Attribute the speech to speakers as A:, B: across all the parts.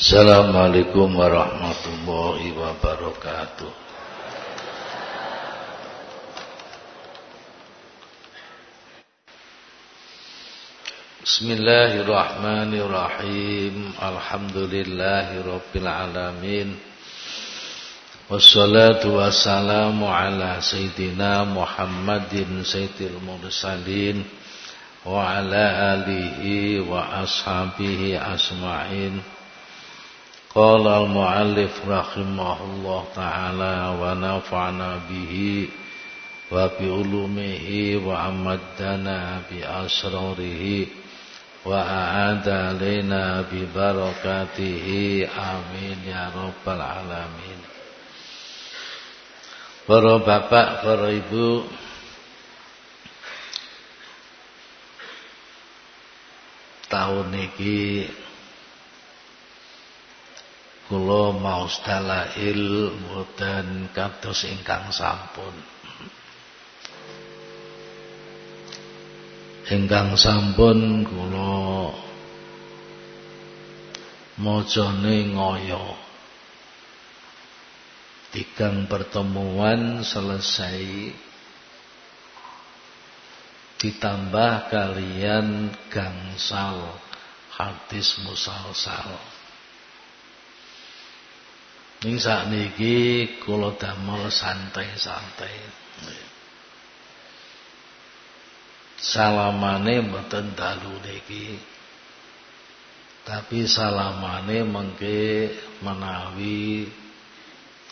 A: Assalamualaikum warahmatullahi wabarakatuh. Bismillahirrahmanirrahim. Alhamdulillahi Rabbil Alamin Wassalatu wassalamu ala Sayyidina Muhammadin Sayyidil Mursalin Wa ala alihi wa ashabihi asma'in Qala al-muallif rahimahullah ta'ala Wa nafa'na bihi Wa bi ulumihi Wa amaddana bi asrarihi Wa a'ada alaina bi barakatihi Amin ya rabbal alamin Para bapak, para ibu Tahun ini Kula maos dalail mboten kados ingkang sampun. Ingkang sampun kula mojone ngoyo tigang pertemuan selesai ditambah kalian gangsal hadis musalsal Ning sakniki kula damel santai-santai. Salamane mboten dalu niki. Tapi salamane mengke menawi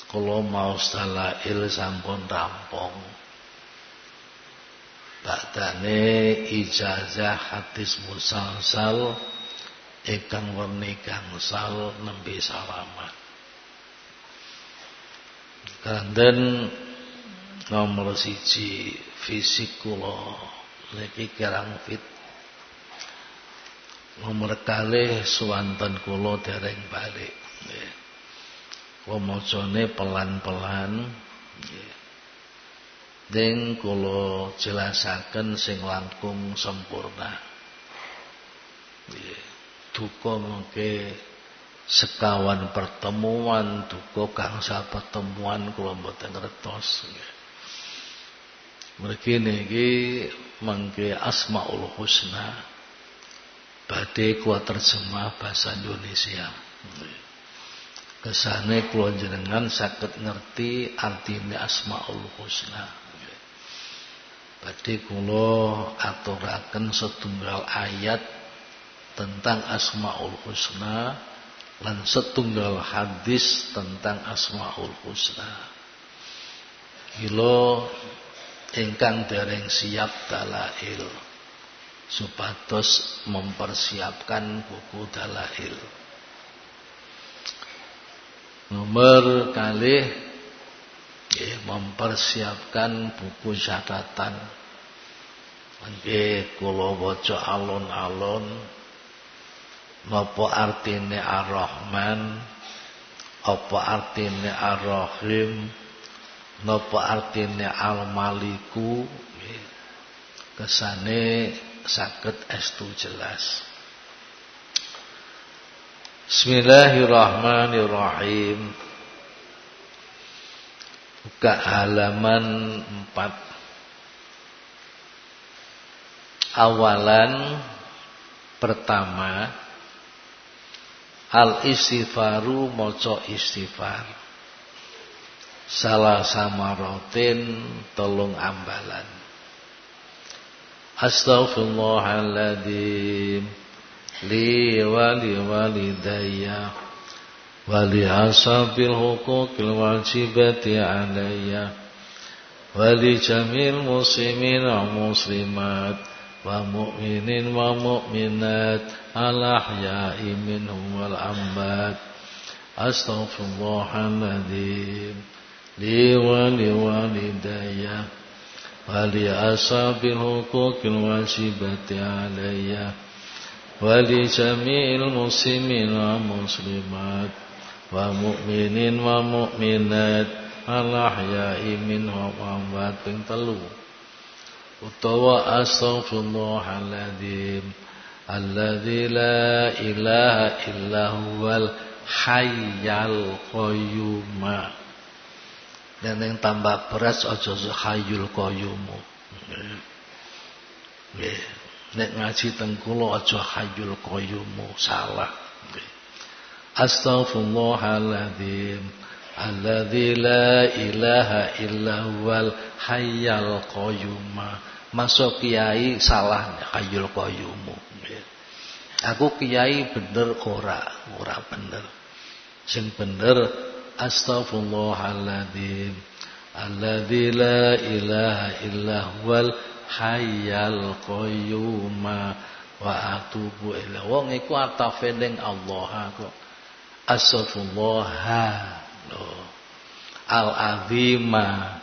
A: Kula mau salail sampun rampung. Badane ijazah hadis musalsal ingkang werni gangsal nembe salaman. Kanten nomor siji fisik kula niki kirang fit. Nomor kalih suwanten kula dereng balik. Nggih. Pelan-pelan Deng kula jelasaken sing langkung sempurna Duka mengke sekawan pertemuan duka gangsa pertemuan kula mboten ngertos Mriki niki mengke Asmaul Husna badhe kuat terjemah bahasa Indonesia. Kesane kula jenengan saged ngerti artine Asmaul Husna. Badhe kula aturaken setunggal ayat tentang Asmaul Husna lan setunggal hadis tentang Asmaul Husna. Kilo ingkang dereng siap dalail supados mempersiapkan buku dalail. Nomor kali mempersiapkan buku catatan. Nggih kula waca alon-alon napa artine Ar-Rahman, apa artine Ar-Rahim, napa artine Al-Maliku, kesane saged estu jelas. Bismillahirrahmanirrahim. Buka halaman 4 Awalan Pertama Al-istighfaru moco istighfar. Salah samarotin Tolong ambalan. Astaghfirullahaladzim. Li wali walidayya wali asabil hukukil wajibati alayya. Wali jamil muslimin wa muslimat ومؤمنين ومؤمنات الأحياء منهم والأموات. أستغفر الله الذي لي ولوالدي ولأصحاب الحقوق الواجبة علي ولجميع المسلمين والمسلمات. ومؤمنين ومؤمنات الأحياء منهم والأموات. เป็นตลู utawa astaghfirullahaladzim alladzi la ilaha illa huwal hayyal qayyuma dan yang tambah beras aja hayyul qayyumu nggih. Nek ngaji teng kula aja hayyul qayyumu salah. Astaghfirullahaladzim alladzi la ilaha illa huwal hayyal qayyuma masuk kiai salah hayyul qayyumu aku kiai bener ora ora bener. Sing bener astaghfirullahaladzim. Alladzi la ilaha illa huwal hayyal qayyuma wa atubu ila wong iku atafe ning Allah kok astaghfirullah al azima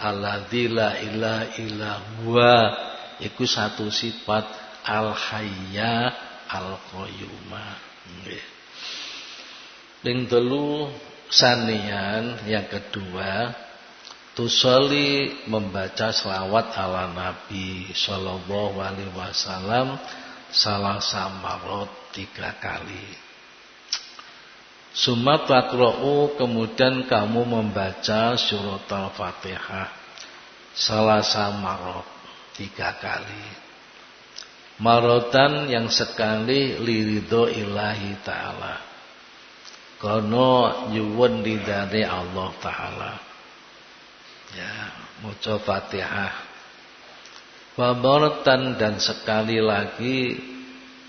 A: alladzi la ilaha illa huwa iku satu sifat al hayya al qayyuma nggih Ning sanian yang kedua tusoli membaca selawat ala Nabi sallallahu alaihi wasallam salah samarot tiga kali. Sumat takra'u kemudian kamu membaca surat Al-Fatihah salah samarot tiga kali. Marotan yang sekali lirido ilahi ta'ala Kono nyuwun ridane Allah taala. Ya, maca Fatihah. Dan sekali lagi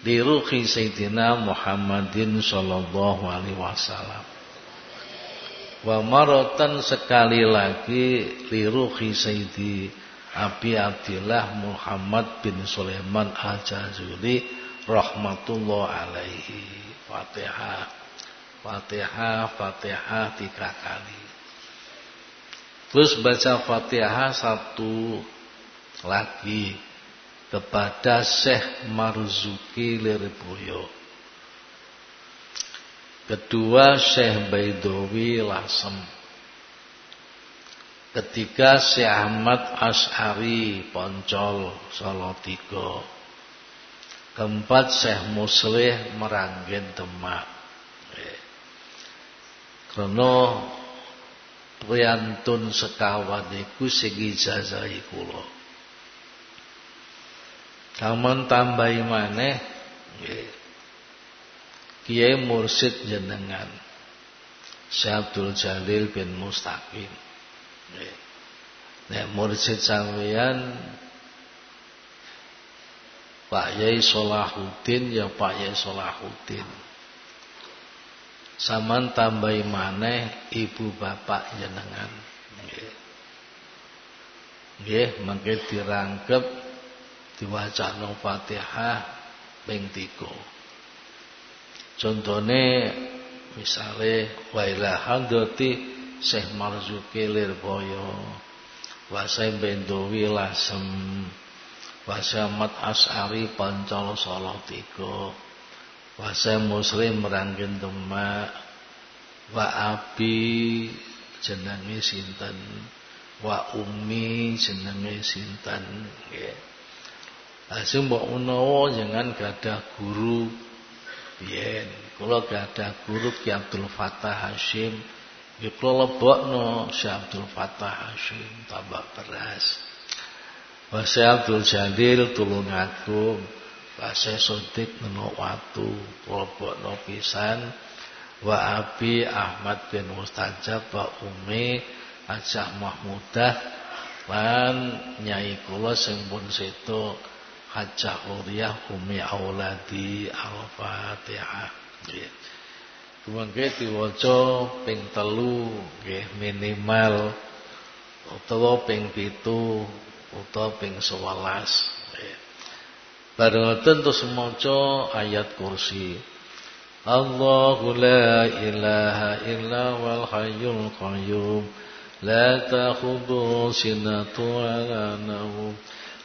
A: diruhi Sayyidina Muhammadin sallallahu alaihi wasallam. Wa maratan sekali lagi liruhi Sayyidi Abi Abdillah Muhammad bin Sulaiman Al-Jazuli rahmatullah alaihi. Fatihah. Fatihah, Fatihah tiga kali. Terus baca Fatihah satu lagi kepada Syekh Marzuki Lirboyo. Kedua Syekh Baidowi Lasem. Ketiga Syekh Ahmad Ash'ari Poncol Tigo. Keempat Syekh Muslih Meranggen Demak. Karena priyantun sekawan iku sing ijazahi kula. Kaman tambahi maneh. Kiai mursid jenengan Syekh Abdul Jalil bin Mustaqim. Nek mursid sampeyan Pak Yai Solahuddin ya Pak Yai Solahuddin. Saman tambahi maneh ibu bapak jenengan. Nggih, mangke dirangkep diwacana Fatihah ping 3. Contone misale wa ilahan doti Syekh Marzuki Lirboyo Wasai Bendowi Lasem Wasamat As'ari Pancala Salatiga Wasa muslim merangkin demak Wa abi jenenge sinten Wa umi jenenge sinten nggih. Asing mbok menawa jangan gadah guru. Yen kula gadah guru Ki Abdul Fattah Hashim. Nggih kula lebokno Syekh Abdul Fattah Hashim tambah beras. Wa Abdul Jalil tulung aku Pasai sodik neno watu Kolobokno pisan. Wa Abi Ahmad bin Mustajab Wa Umi Ajah Mahmudah Lan Nyai kula sing seto Hajah Uriah Umi Auladi Al-Fatihah Kumangke diwaca ping telu nggih minimal utawa ping pitu utawa ping 11 nggih. Bareng ayat kursi. Allahu la ilaha illa wal hayyul qayyum. La ta'khudhuhu sinatun wa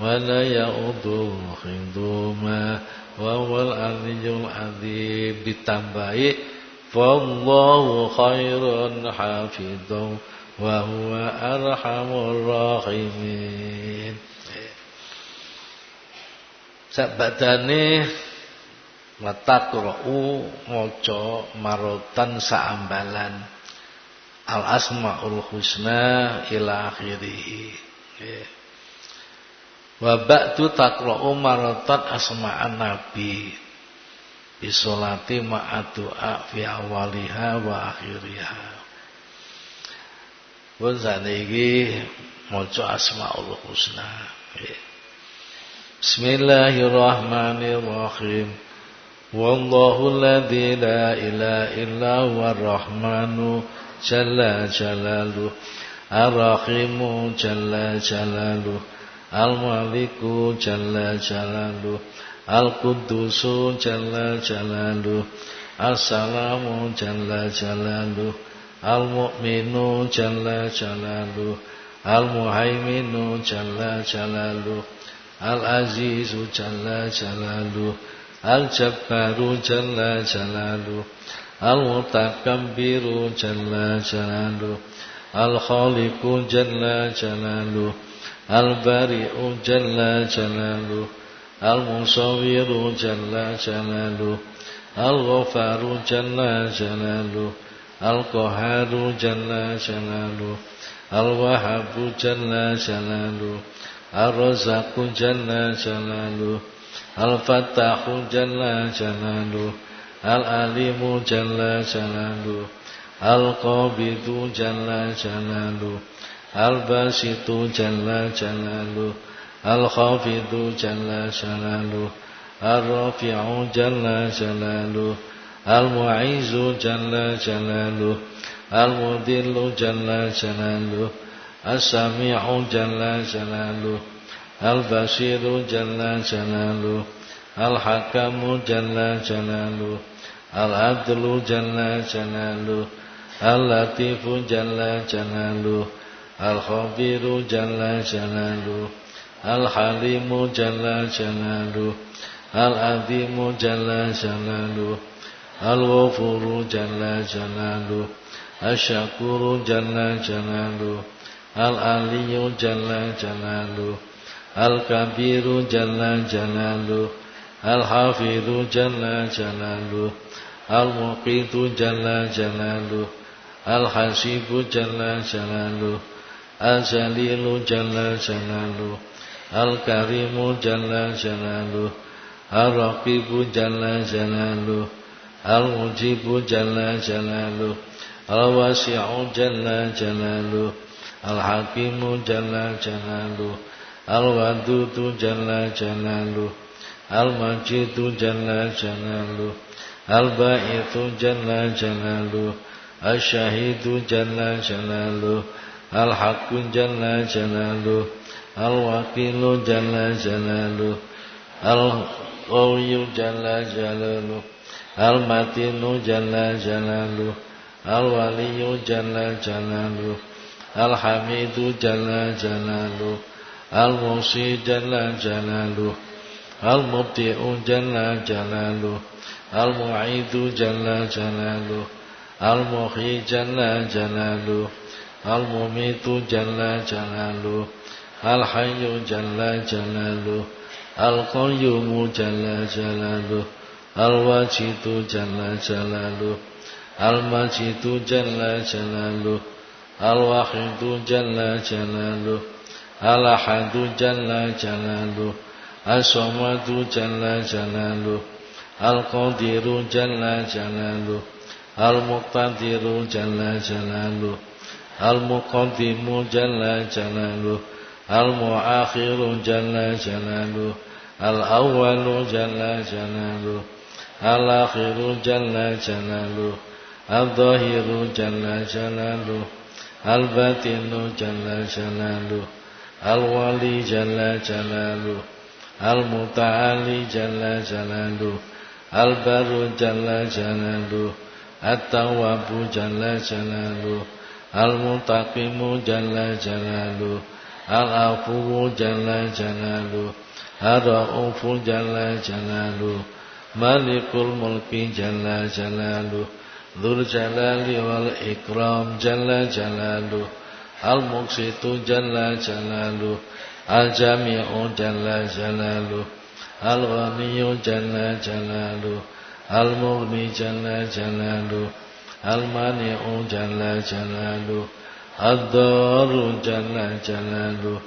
A: ولا يؤوده حفظهما وهو العلي العظيم ditambahi فالله خير حافظا وهو أرحم الراحمين Sabadane Wataqra'u Moco marotan saambalan Al-asma'ul husna ila akhirih Wa ba'du taqra'u marotan asma'an nabi Bisolati ma'adu'a fi awaliha wa akhiriha Pun saniki Moco asma'ul husna Bismillahirrahmanirrahim. Wallahu alladhi la ilaha illa huwa rahmanu jalla jalaluh. Ar-rahimu jalla jalaluh. Al-maliku jalla jalaluh. Al-qudusu jalla jalaluh. Assalamu jalla jalaluh. Al-mu'minu jalla jalaluh. Al-muhaiminu jalla jalaluh. Al-Azizu Jalla Jalaluh Al-Jabbaru Jalla Jalaluh Al-Mutakabbiru Jalla Jalaluh Al-Khaliqu Jalla Jalaluh Al-Bari'u Jalla Jalaluh Al-Musawiru Jalla Jalaluh Al-Ghafaru Jalla Jalaluh Al-Qaharu Jalla Jalaluh Al-Wahabu Jalla Jalaluh Ar-Razzaqu Jalla Jalaluh Al-Fattahu Jalla Jalaluh Al-Alimu Jalla Jalaluh Al-Qabidu Jalla Jalaluh Al-Basitu Jalla Jalaluh Al-Khafidu Jalla Jalaluh Al-Rafi'u Jalla Jalaluh Al-Mu'izu Jalla Jalaluh Al-Mudillu Jalla Jalaluh As-Sami'u Jalla Jalaluh Al-Basiru Jalla Jalaluh Al-Hakamu Jalla Jalaluh Al-Adlu Jalla Jalaluh Al-Latifu Jalla Jalaluh Al-Khabiru Jalla Jalaluh Al-Halimu Jalla Jalaluh Al-Azimu Jalla Jalaluh Al-Ghafuru Jalla Jalaluh Al-Syakuru Jalla Jalaluh Al-Aliyu Jalla Jalaluh Al-Kabiru Jalla Jalaluh Al-Hafidu Jalla Jalaluh Al-Muqitu Jalla Jalaluh Al-Hasibu Jalla Jalaluh Al-Jalilu Jalla Jalaluh Al-Karimu Jalla Jalaluh Al-Raqibu Jalla Jalaluh Al-Mujibu Jalla Jalaluh Al-Wasi'u Jalla Jalaluh Al-Hakimu Jalla Jalaluh Al-Wadudu Jalla Jalaluh Al-Majidu Jalla Jalaluh Al-Ba'ithu Jalla Jalaluh Al-Syahidu Jalla Jalaluh Al-Haqqu Jalla Jalaluh Al-Wakilu Jalla Jalaluh Al-Qawiyyu Jalla Jalaluh Al-Matinu Jalla Jalaluh Al-Waliyu Jalla Jalaluh Al-Hamidu Jalla Jalaluh Al-Musi Jalla Jalaluh Al-Mubti'u Jalla Jalaluh Al-Mu'idu Jalla Jalaluh Al-Muhyi Jalla Jalaluh Al-Mumitu Jalla Jalaluh Al-Hayyu Jalla Jalaluh Al-Qayyumu Jalla Jalaluh Al-Wajidu Jalla Jalaluh Al-Majidu Jalla Jalaluh Al-Wahidu Jalla Jalaluh Al-Ahadu Jalla Jalaluh As-Samadu Jalla Jalaluh Al-Qadiru Jalla Jalaluh Al-Muqtadiru Jalla Jalaluh Al-Muqaddimu Jalla Jalaluh Al-Muakhiru Jalla Jalaluh Al-Awwalu Jalla Jalaluh Al-Akhiru Jalla Jalaluh Al-Zahiru Jalla Jalaluh Al-Batinu Jalla Jalaluh Al-Wali Jalla Jalaluh Al-Muta'ali Jalla Jalaluh Al-Baru Jalla Jalaluh At-Tawabu Jalla Jalaluh Al-Muntaqimu Jalla Jalaluh Al-Afuwu Jalla Jalaluh Ar-Ra'ufu Jalla Jalaluh Malikul Mulki Jalla Jalaluh Dzul Jalali wal Ikram Jalla Jalaluh Al-Muqsitu Jalla Jalaluh Al-Jami'u Jalla Jalaluh Al-Ghaniyu Jalla Jalaluh Al-Mughni Jalla Al-Mani'u Jalla Jalaluh Ad-Daru Jalla Jalaluh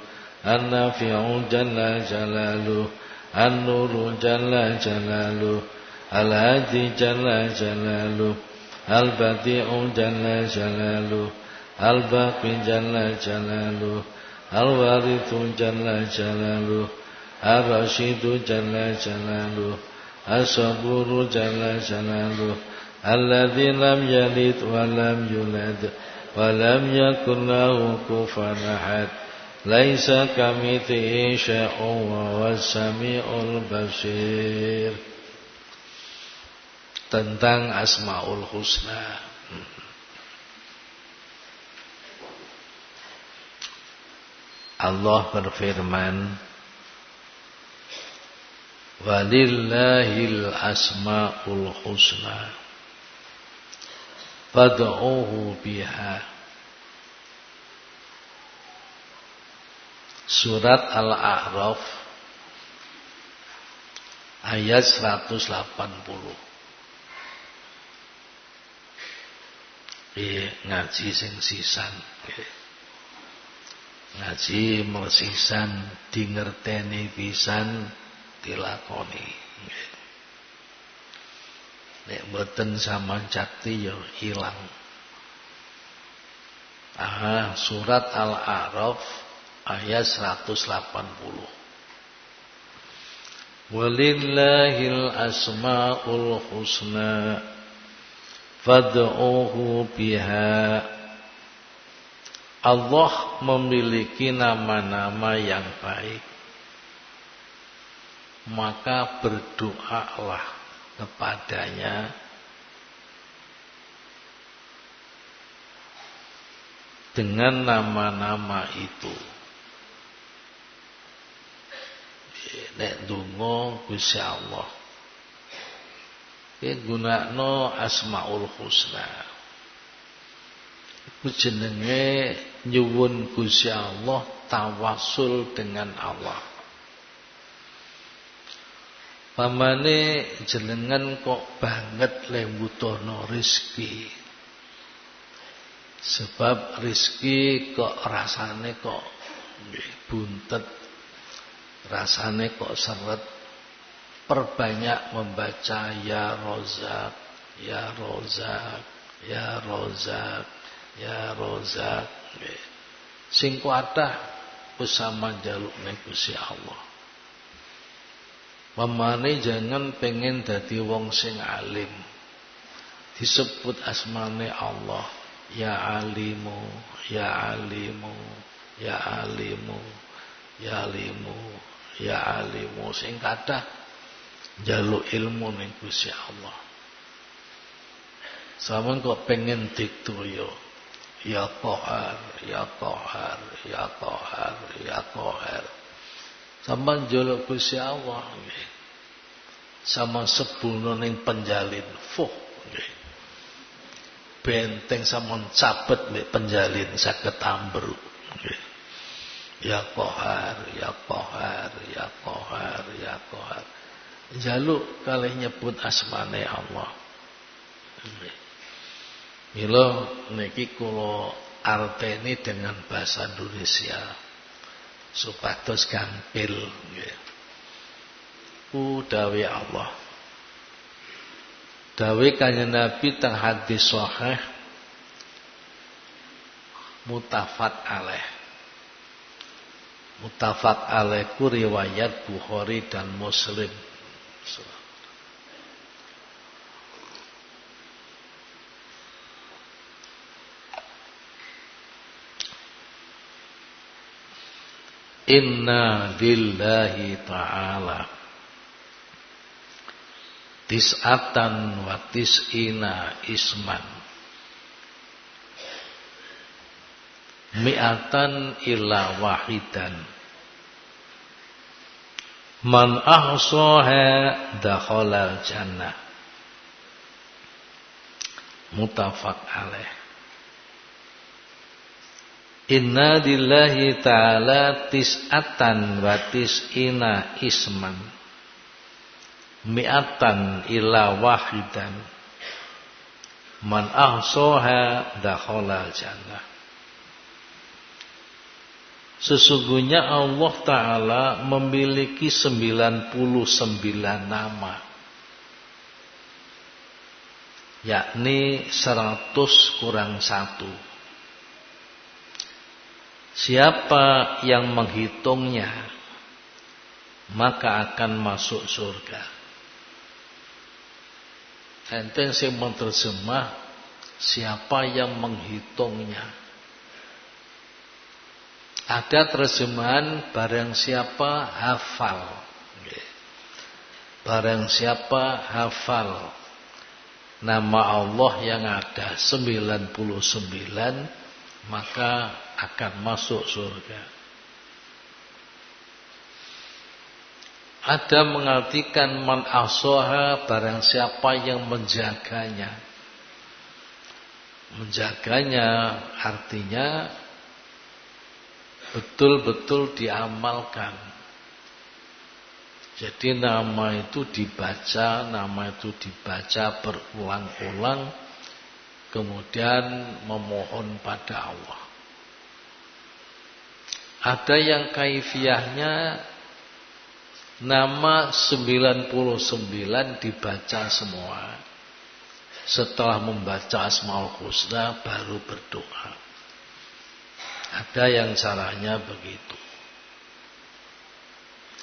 A: An-Nafi'u Jalla Jalaluh An-Nuru Jalla Jalaluh Al-Hadi Jalla Jalaluh Al-Badi'u Jalla Jalaluh Al-Baqi Jalla Jalaluh Al-Warithu Jalla Jalaluh Ar-Rashidu Jalla Jalaluh As-Saburu Jalla Jalaluh الذي لم يلد ولم يولد ولم يكن له كفوا أحد ليس كمثله شيء وهو السميع البصير tentang Asmaul Husna. Allah berfirman, "Walillahil asmaul husna." Fad'uhu biha. Surat Al-A'raf ayat 180 Eh, ngaji sing sisan. Ngaji mersisan dingerteni pisan dilakoni. Nggih Nek mboten sama cakti ya hilang. Ah, surat Al-A'raf ayat 180. Walillahil asmaul husna fad'uhu biha. Allah memiliki nama-nama yang baik. Maka berdoalah kepadanya dengan nama-nama itu. Nek dungo Gusti Allah. Ki gunakno Asmaul Husna. Iku jenenge nyuwun Gusti Allah tawasul dengan Allah. Pamane jenengan kok banget lembutono rizki. Sebab rizki kok rasane kok buntet. Rasane kok seret. Perbanyak membaca ya rozak, ya rozak, ya rozak, ya rozak. Sing kuatah bersama jaluk negusi Allah. Pemane jangan pengen dadi wong sing alim. Disebut asmane Allah, ya alimu, ya alimu, ya alimu, ya alimu, ya alimu sing kathah njaluk ilmu ning Gusti Allah. Sampeyan kok pengen diktuyo ya Qahar, ya Qahar, ya Qahar, ya Qahar. Sama jolok Gusti Allah. Sama sebuno ning penjalin. Fuh. Benteng sama cabet mek penjalin saged ambruk. Ya Qahar, ya Qahar, ya Qahar, ya Qahar. Jaluk kalih nyebut asmane Allah. Mila niki kula arteni dengan bahasa Indonesia supados gampil. Ku dawe Allah. Dawe kanjeng Nabi teng hadis sahih mutafat alaih. Mutafat alaih ku riwayat Bukhari dan Muslim. Inna lillahi ta'ala. Tis'atan wa tis'ina isman. Mi'atan illa wahidan. Man ahsaha dakhala jannah. Mutafaq alaih Inna lillahi ta'ala tis'atan wa tis'ina isman. Mi'atan ila wahidan Man ahsoha dakhala jannah. Sesungguhnya Allah Ta'ala memiliki 99 nama. Yakni 100 kurang 1 Siapa yang menghitungnya maka akan masuk surga. Enten sing menerjemah siapa yang menghitungnya. Ada terjemahan barang siapa hafal. Barang siapa hafal nama Allah yang ada 99 maka akan masuk surga. Ada mengartikan man asoha barang siapa yang menjaganya. Menjaganya artinya betul-betul diamalkan. Jadi nama itu dibaca, nama itu dibaca berulang-ulang, kemudian memohon pada Allah. Ada yang kaifiahnya nama 99 dibaca semua. Setelah membaca Asmaul Husna baru berdoa. Ada yang caranya begitu.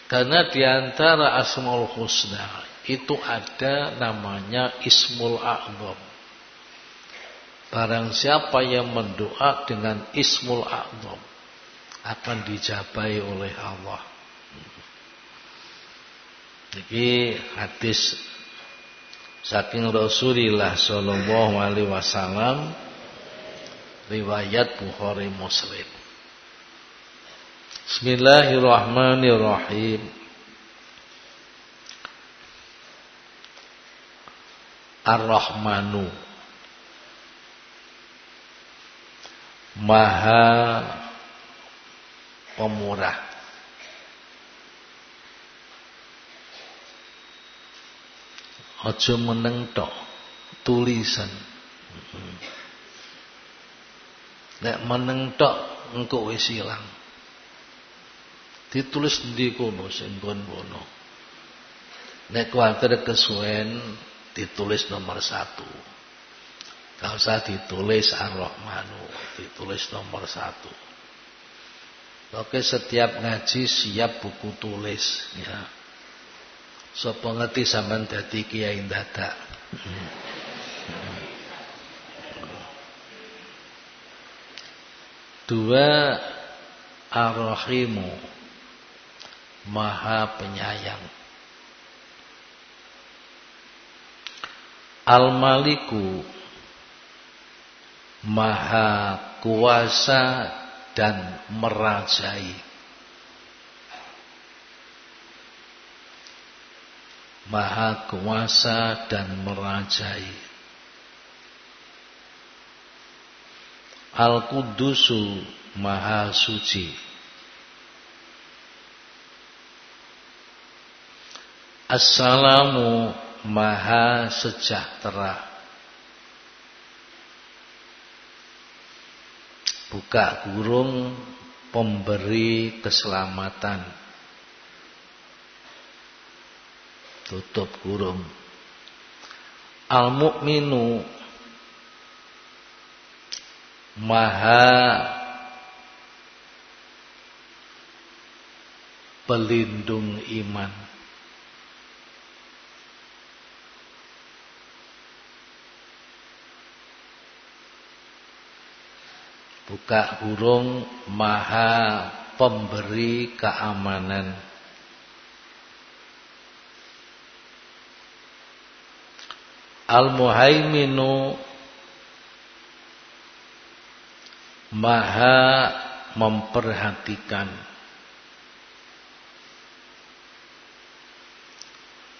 A: Karena di antara Asmaul Husna itu ada namanya Ismul A'zam. Barang siapa yang mendoa dengan Ismul A'zam akan dijabai oleh Allah. Jadi hadis saking Rasulullah sallallahu alaihi wasallam riwayat Bukhari Muslim. Bismillahirrahmanirrahim. Ar-Rahmanu Maha pemurah. Aja meneng tok tulisan. Nek meneng tok engko wis ilang. Ditulis ndi kono sing kono. Nek kuwatir kesuwen ditulis nomor satu. Gak usah ditulis Ar-Rahmanu, ditulis nomor satu. Oke setiap ngaji siap buku tulis ya. Sapa ngerti sampean dadi kiai dadak. Dua Ar-Rahimu Maha penyayang Al-Maliku Maha kuasa dan merajai. Maha kuasa dan merajai. Al-Qudusu Maha Suci. Assalamu Maha Sejahtera. Buka kurung pemberi keselamatan. Tutup kurung al mukminu maha pelindung iman buka hurung maha pemberi keamanan. Al muhaiminu Maha memperhatikan.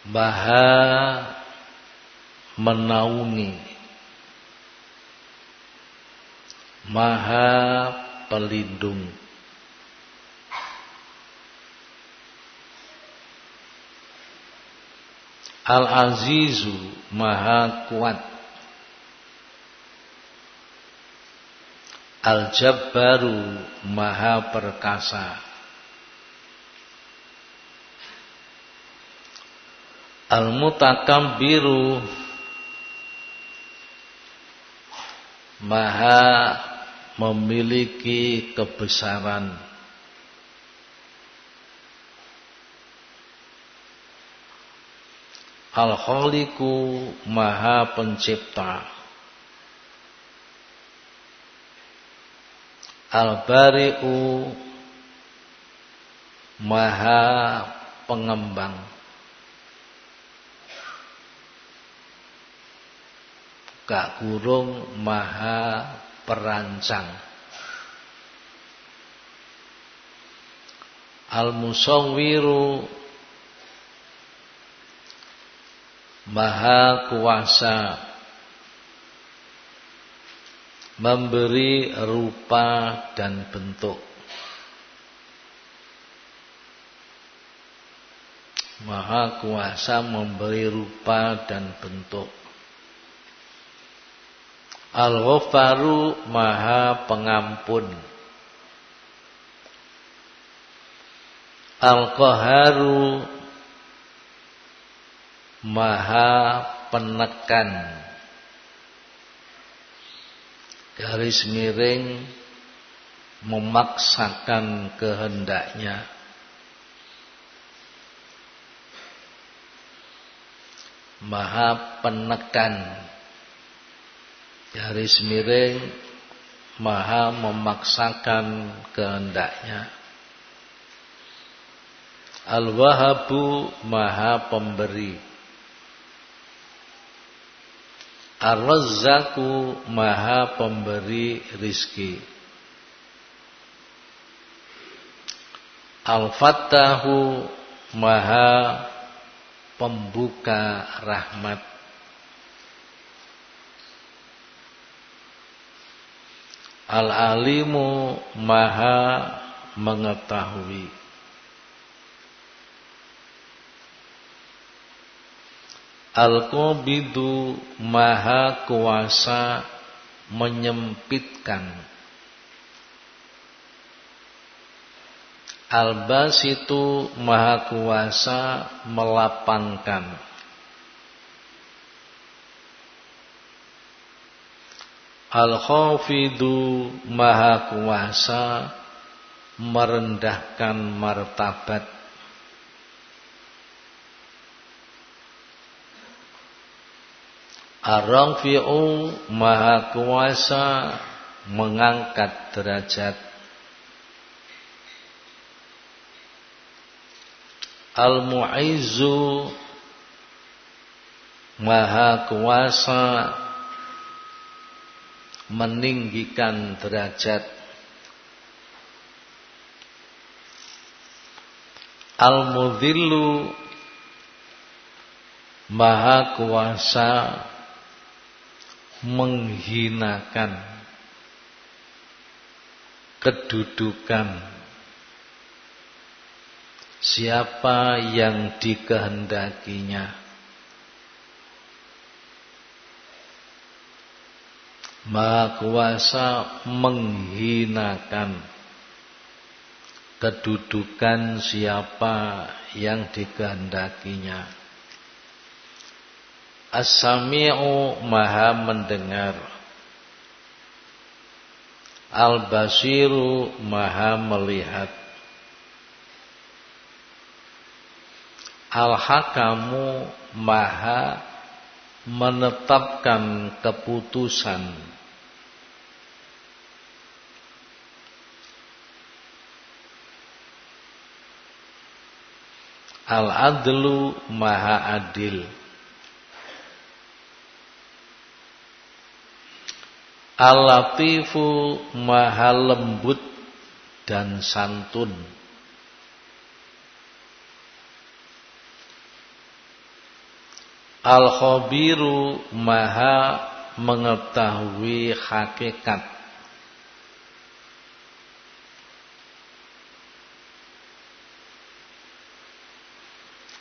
A: Maha menaungi Maha pelindung. Al-Azizu Maha kuat. Al-Jabbaru Maha perkasa. Al-Mutakabbiru Maha memiliki kebesaran. Al-Khaliqu Maha Pencipta. Al-Bari'u Maha Pengembang. Kak Gurung Maha Perancang Al-Musawwiru Maha kuasa memberi rupa dan bentuk. Maha kuasa memberi rupa dan bentuk. Al-Ghafaru Maha pengampun. Al-Qaharu Maha penekan. Garis miring memaksakan kehendaknya. Maha penekan garis miring Maha memaksakan kehendaknya. Al-Wahabu Maha pemberi. Ar-Razzaku maha pemberi rizki. Al-Fattahu maha pembuka rahmat Al-Alimu maha mengetahui. Al-Qabidu maha kuasa menyempitkan. Al-Basitu maha kuasa melapangkan Al-Khafidu maha kuasa merendahkan martabat. Ar-Rafi'u Maha Kuasa mengangkat derajat. Al-Mu'izzu Maha Kuasa meninggikan derajat. Al-Mudhillu Maha Kuasa menghinakan. Kedudukan. Siapa yang dikehendakinya. Maha kuasa menghinakan kedudukan siapa yang dikehendakinya. As-Sami'u maha mendengar. Al-Basiru maha melihat. Al-Hakamu maha menetapkan keputusan Al-Adlu maha adil Al-Latifu maha lembut dan santun. Al-Khabiru maha mengetahui hakikat.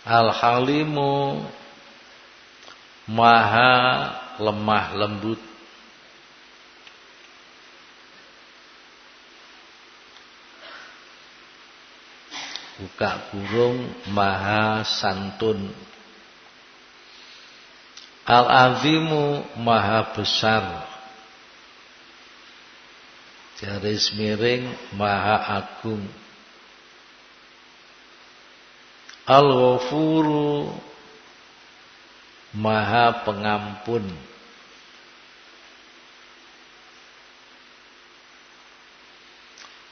A: Al-Halimu maha lemah lembut. buka kurung maha santun. Al-azimu maha besar. Jaris miring maha agung Al-ghafuru maha pengampun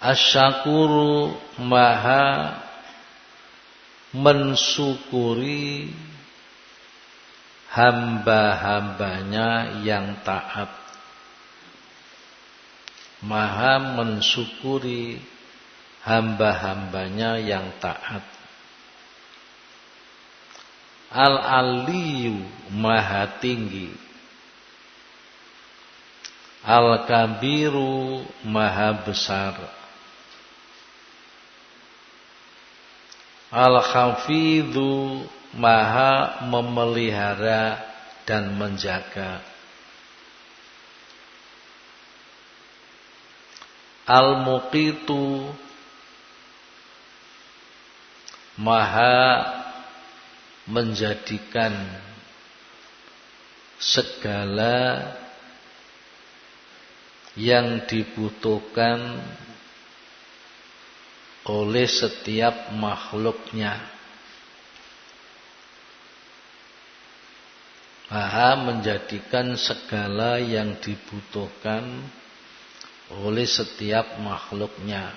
A: Asyakuru maha mensyukuri hamba-hambanya yang taat. Maha mensyukuri hamba-hambanya yang taat. Al-Aliyu maha tinggi. Al-Kabiru maha besar. Al-Hafidhu maha memelihara dan menjaga. Al-Muqitu maha menjadikan segala yang dibutuhkan oleh setiap makhluknya. Maha menjadikan segala yang dibutuhkan oleh setiap makhluknya.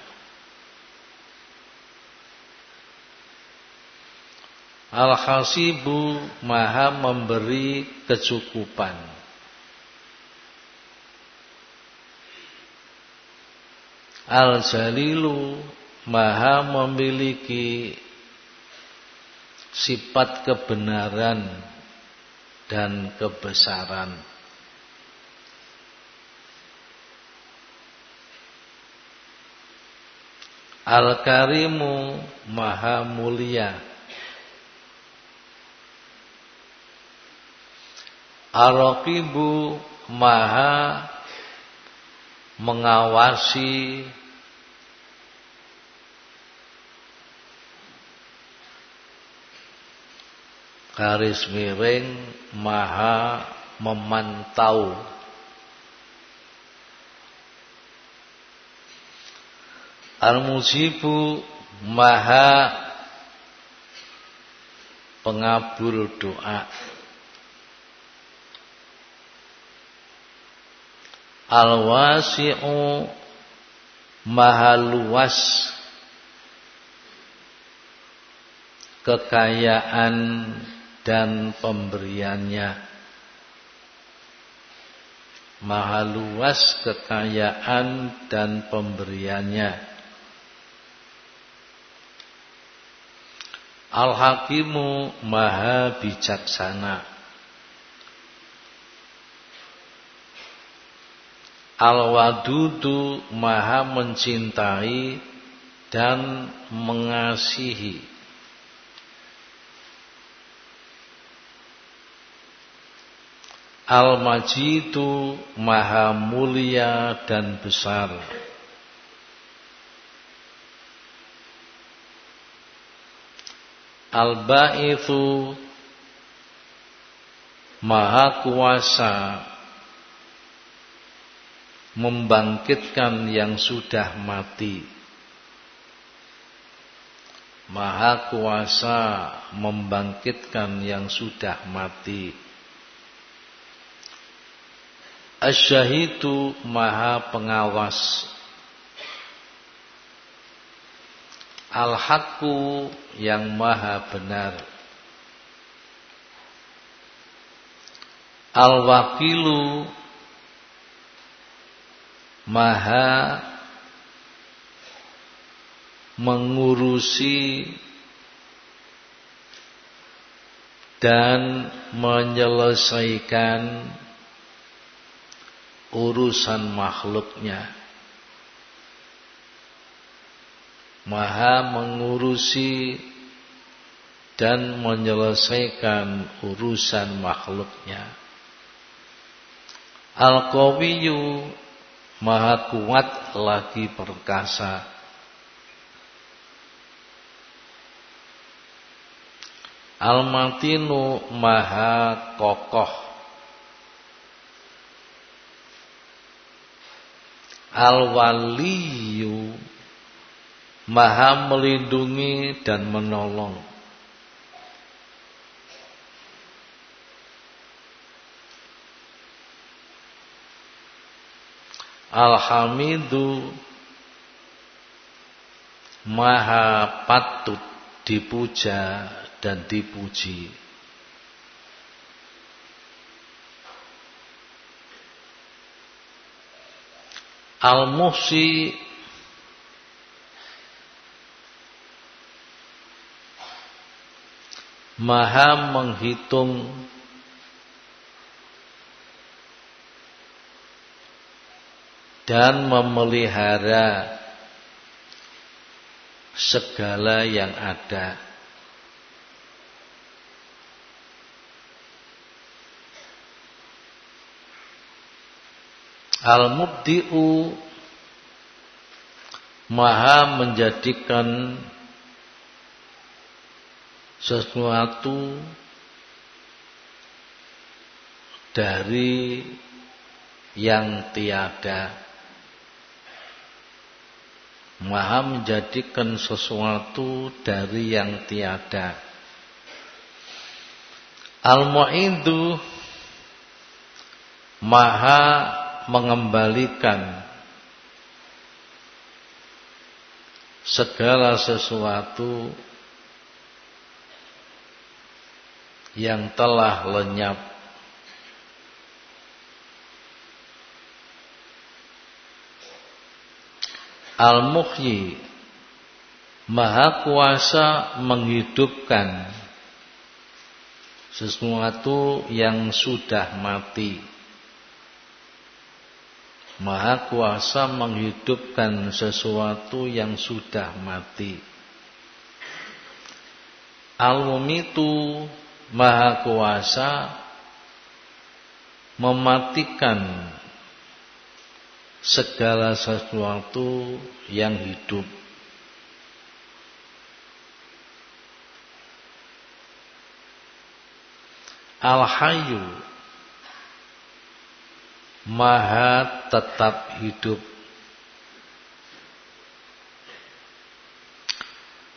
A: Al-Hasibu maha memberi kecukupan. Al-Jalilu maha memiliki sifat kebenaran dan kebesaran. Al-Karimu maha mulia. Al-Raqibu maha mengawasi garis miring maha memantau. Al-Mujibu maha pengabul doa Al-Wasi'u maha luas kekayaan dan pemberiannya. Maha luas kekayaan dan pemberiannya. Al-Hakimu maha bijaksana. Al-Wadudu maha mencintai dan mengasihi. Al-Majidu maha mulia dan besar. Al-Ba'ithu maha kuasa membangkitkan yang sudah mati. Maha kuasa membangkitkan yang sudah mati. Asyahidu maha pengawas Al-Haqqu yang maha benar Al-Wakilu maha mengurusi dan menyelesaikan urusan makhluknya. Maha mengurusi dan menyelesaikan urusan makhluknya. Al-Qawiyyu maha kuat lagi perkasa. Al-Matinu maha kokoh. Al-Waliyu maha melindungi dan menolong Al-Hamidu maha patut dipuja dan dipuji. Al-Muhsi Maha menghitung dan memelihara segala yang ada. Al-Mubdi'u Maha menjadikan sesuatu dari yang tiada Maha menjadikan sesuatu dari yang tiada. Al-Mu'idu Maha mengembalikan segala sesuatu yang telah lenyap Al-Muhyi Maha kuasa menghidupkan sesuatu yang sudah mati Maha kuasa menghidupkan sesuatu yang sudah mati. Al-Mumitu Maha kuasa mematikan segala sesuatu yang hidup. Al-Hayyu maha tetap hidup.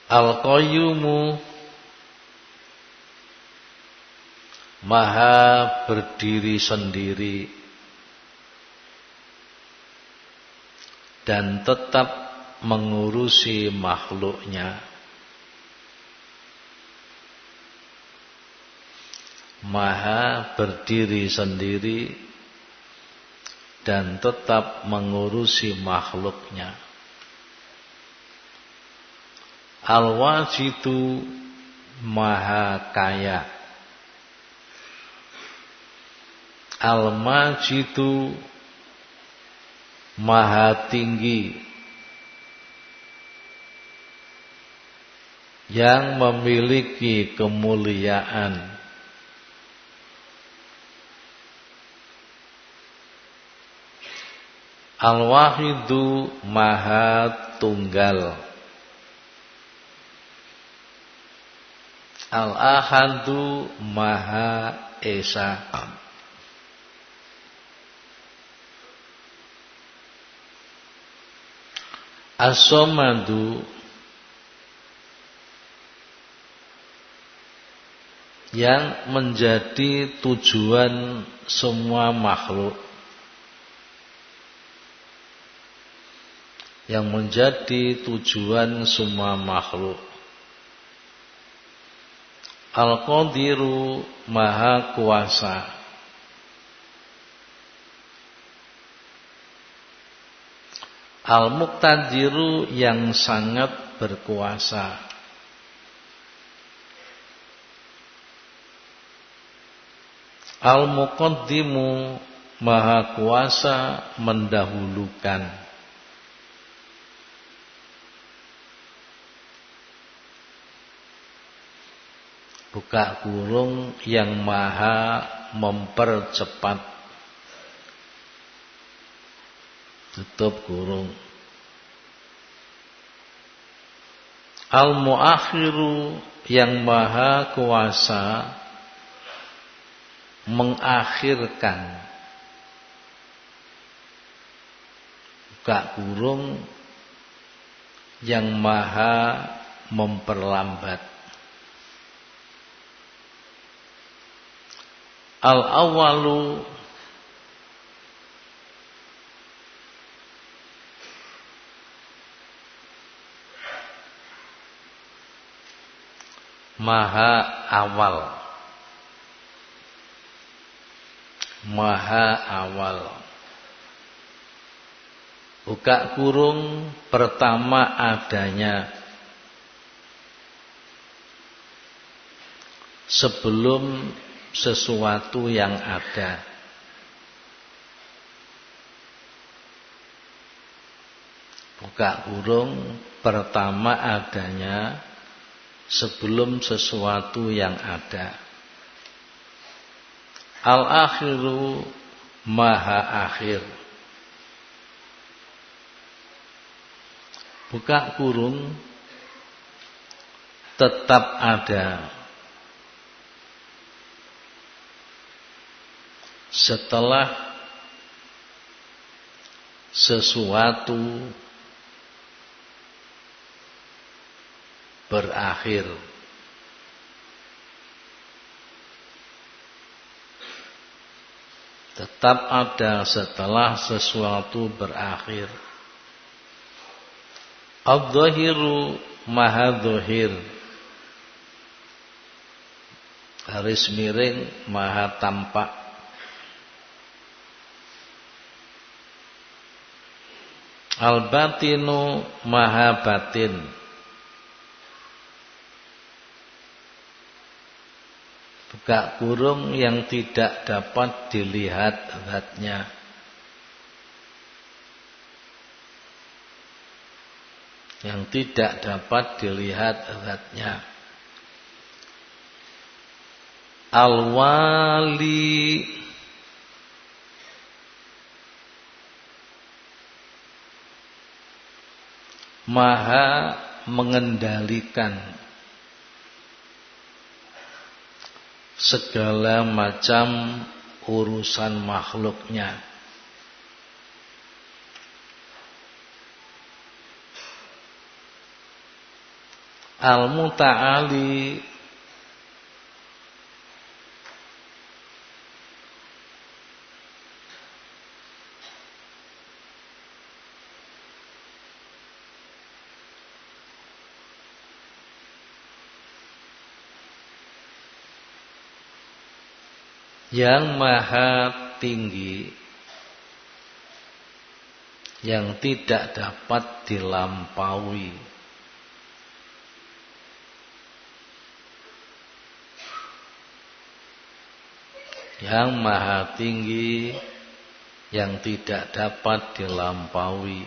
A: Al-Qayyumu maha berdiri sendiri dan tetap mengurusi makhluknya. Maha berdiri sendiri dan tetap mengurusi makhluknya. Al-Wajidu Maha Kaya. Al-Majidu Maha Tinggi. Yang memiliki kemuliaan. Al-Wahidu Maha Tunggal. Al-Ahadu Maha Esa As-Somadu yang menjadi tujuan semua makhluk yang menjadi tujuan semua makhluk. Al-Qadiru Maha Kuasa. Al-Muqtadiru yang sangat berkuasa. Al-Muqaddimu maha kuasa mendahulukan. Buka kurung yang maha mempercepat tutup kurung. Al-Muakhiru yang maha kuasa mengakhirkan. Buka kurung yang maha memperlambat. Al-awalu maha awal. Maha awal. Buka kurung pertama adanya. Sebelum sesuatu yang ada. Buka kurung pertama adanya sebelum sesuatu yang ada. Al-akhiru maha akhir. Buka kurung tetap ada. Setelah sesuatu berakhir. Tetap ada setelah sesuatu berakhir. Al-Dhahiru Maha Dhahir Garis miring Maha Tampak Al-Batinu Maha Batin Buka kurung yang tidak dapat dilihat zatnya. Yang tidak dapat dilihat zatnya. Al-wali Maha mengendalikan segala macam urusan makhluknya. Al-Muta'ali yang maha tinggi yang tidak dapat dilampaui. Yang maha tinggi yang tidak dapat dilampaui.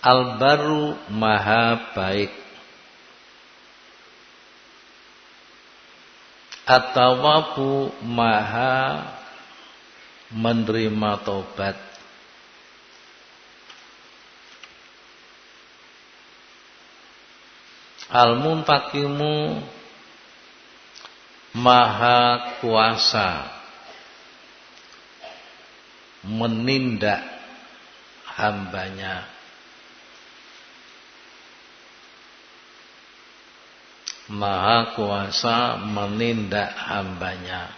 A: Al-baru maha baik Atawabu maha menerima tobat Al-muntakimu maha kuasa menindak hambanya Maha kuasa menindak hambanya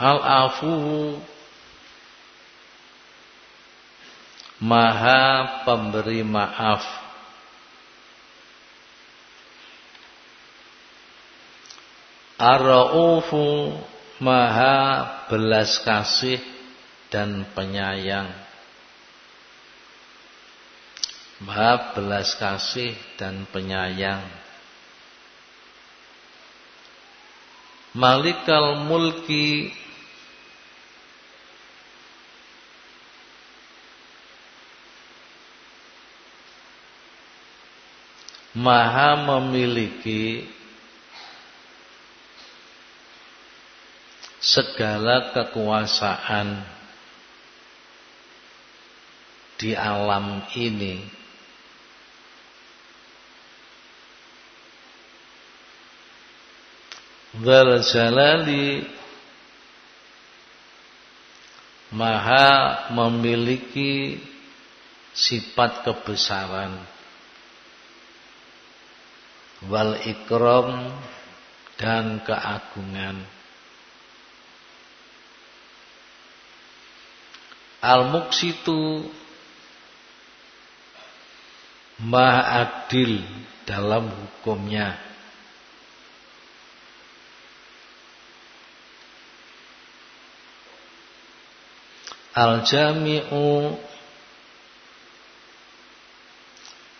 A: Al-afu Maha pemberi maaf Ar-ra'ufu Maha belas kasih dan penyayang. Maha belas kasih dan penyayang. Malikal mulki Maha memiliki segala kekuasaan di alam ini Dzal Jalali Maha memiliki sifat kebesaran. Wal ikram dan keagungan. Al-Muksitu Maha adil dalam hukumnya Al-Jami'u.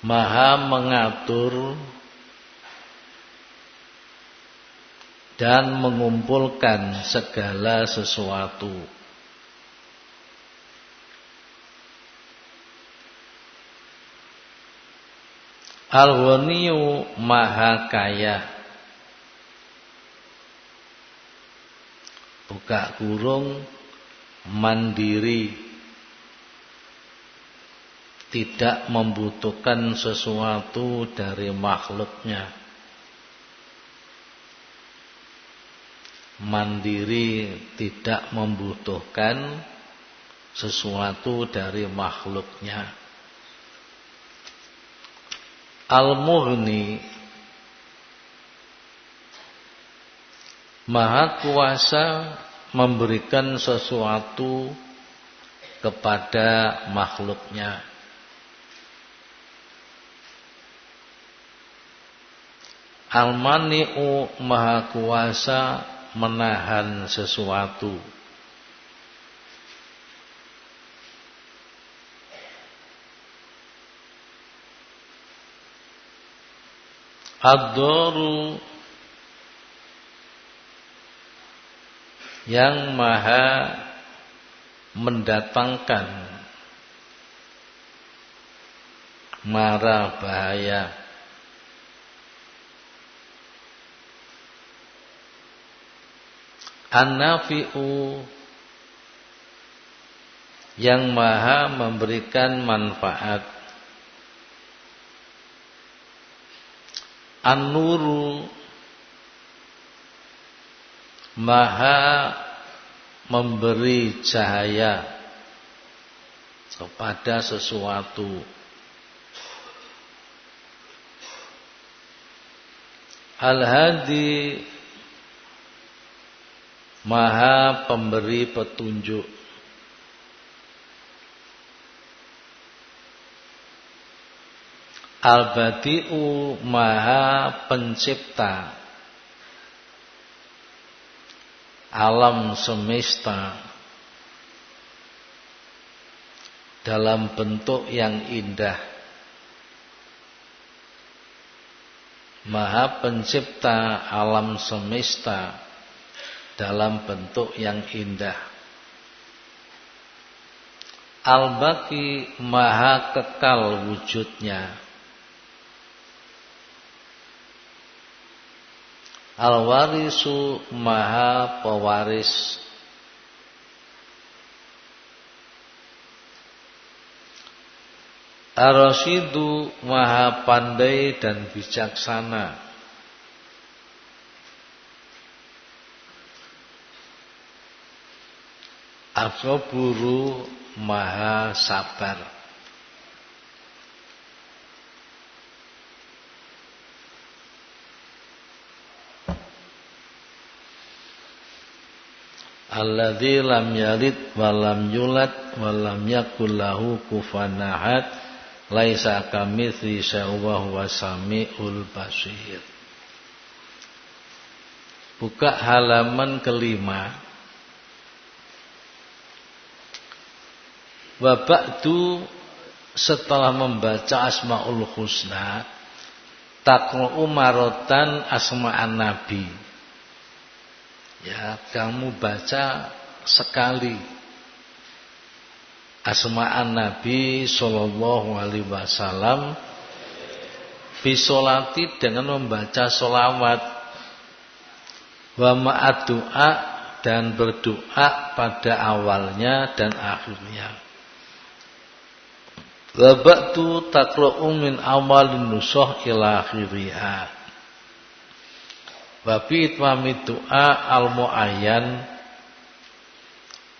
A: Maha mengatur dan mengumpulkan segala sesuatu. Al-Ghaniyu Maha Kaya. Buka kurung Mandiri Tidak membutuhkan sesuatu dari makhluknya. Mandiri tidak membutuhkan sesuatu dari makhluknya. Al-Mughni Maha kuasa memberikan sesuatu kepada makhluknya. Al-Mani'u Maha kuasa menahan sesuatu. Ad-Daru yang maha mendatangkan mara bahaya. An-Nafi'u yang maha memberikan manfaat. An-Nuru Maha memberi cahaya kepada sesuatu. Al-Hadi Maha pemberi petunjuk. Al-Badi'u Maha Pencipta alam semesta dalam bentuk yang indah. Maha Pencipta alam semesta dalam bentuk yang indah. Al-Baqi Maha kekal wujudnya Al-warisu maha pewaris. Ar-Rasyidu maha pandai dan bijaksana. As-Saburu maha sabar alladzi lam yalid wa lam yulad wa lam yakul lahu kufuwan ahad. Laisa kamitsli syai'un wa huwa samiul basir. Buka halaman kelima. Wa ba'du setelah membaca Asmaul Husna taqra'u marotan asma'an nabi. Ya, kamu baca sekali asma'an nabi sallallahu alaihi wasallam bisolati dengan membaca solawat wa ma'ad doa dan berdoa pada awalnya dan akhirnya Wabaktu takra'u min awalin nusoh ila akhiriha. Babi itmami doa al-mu'ayyan.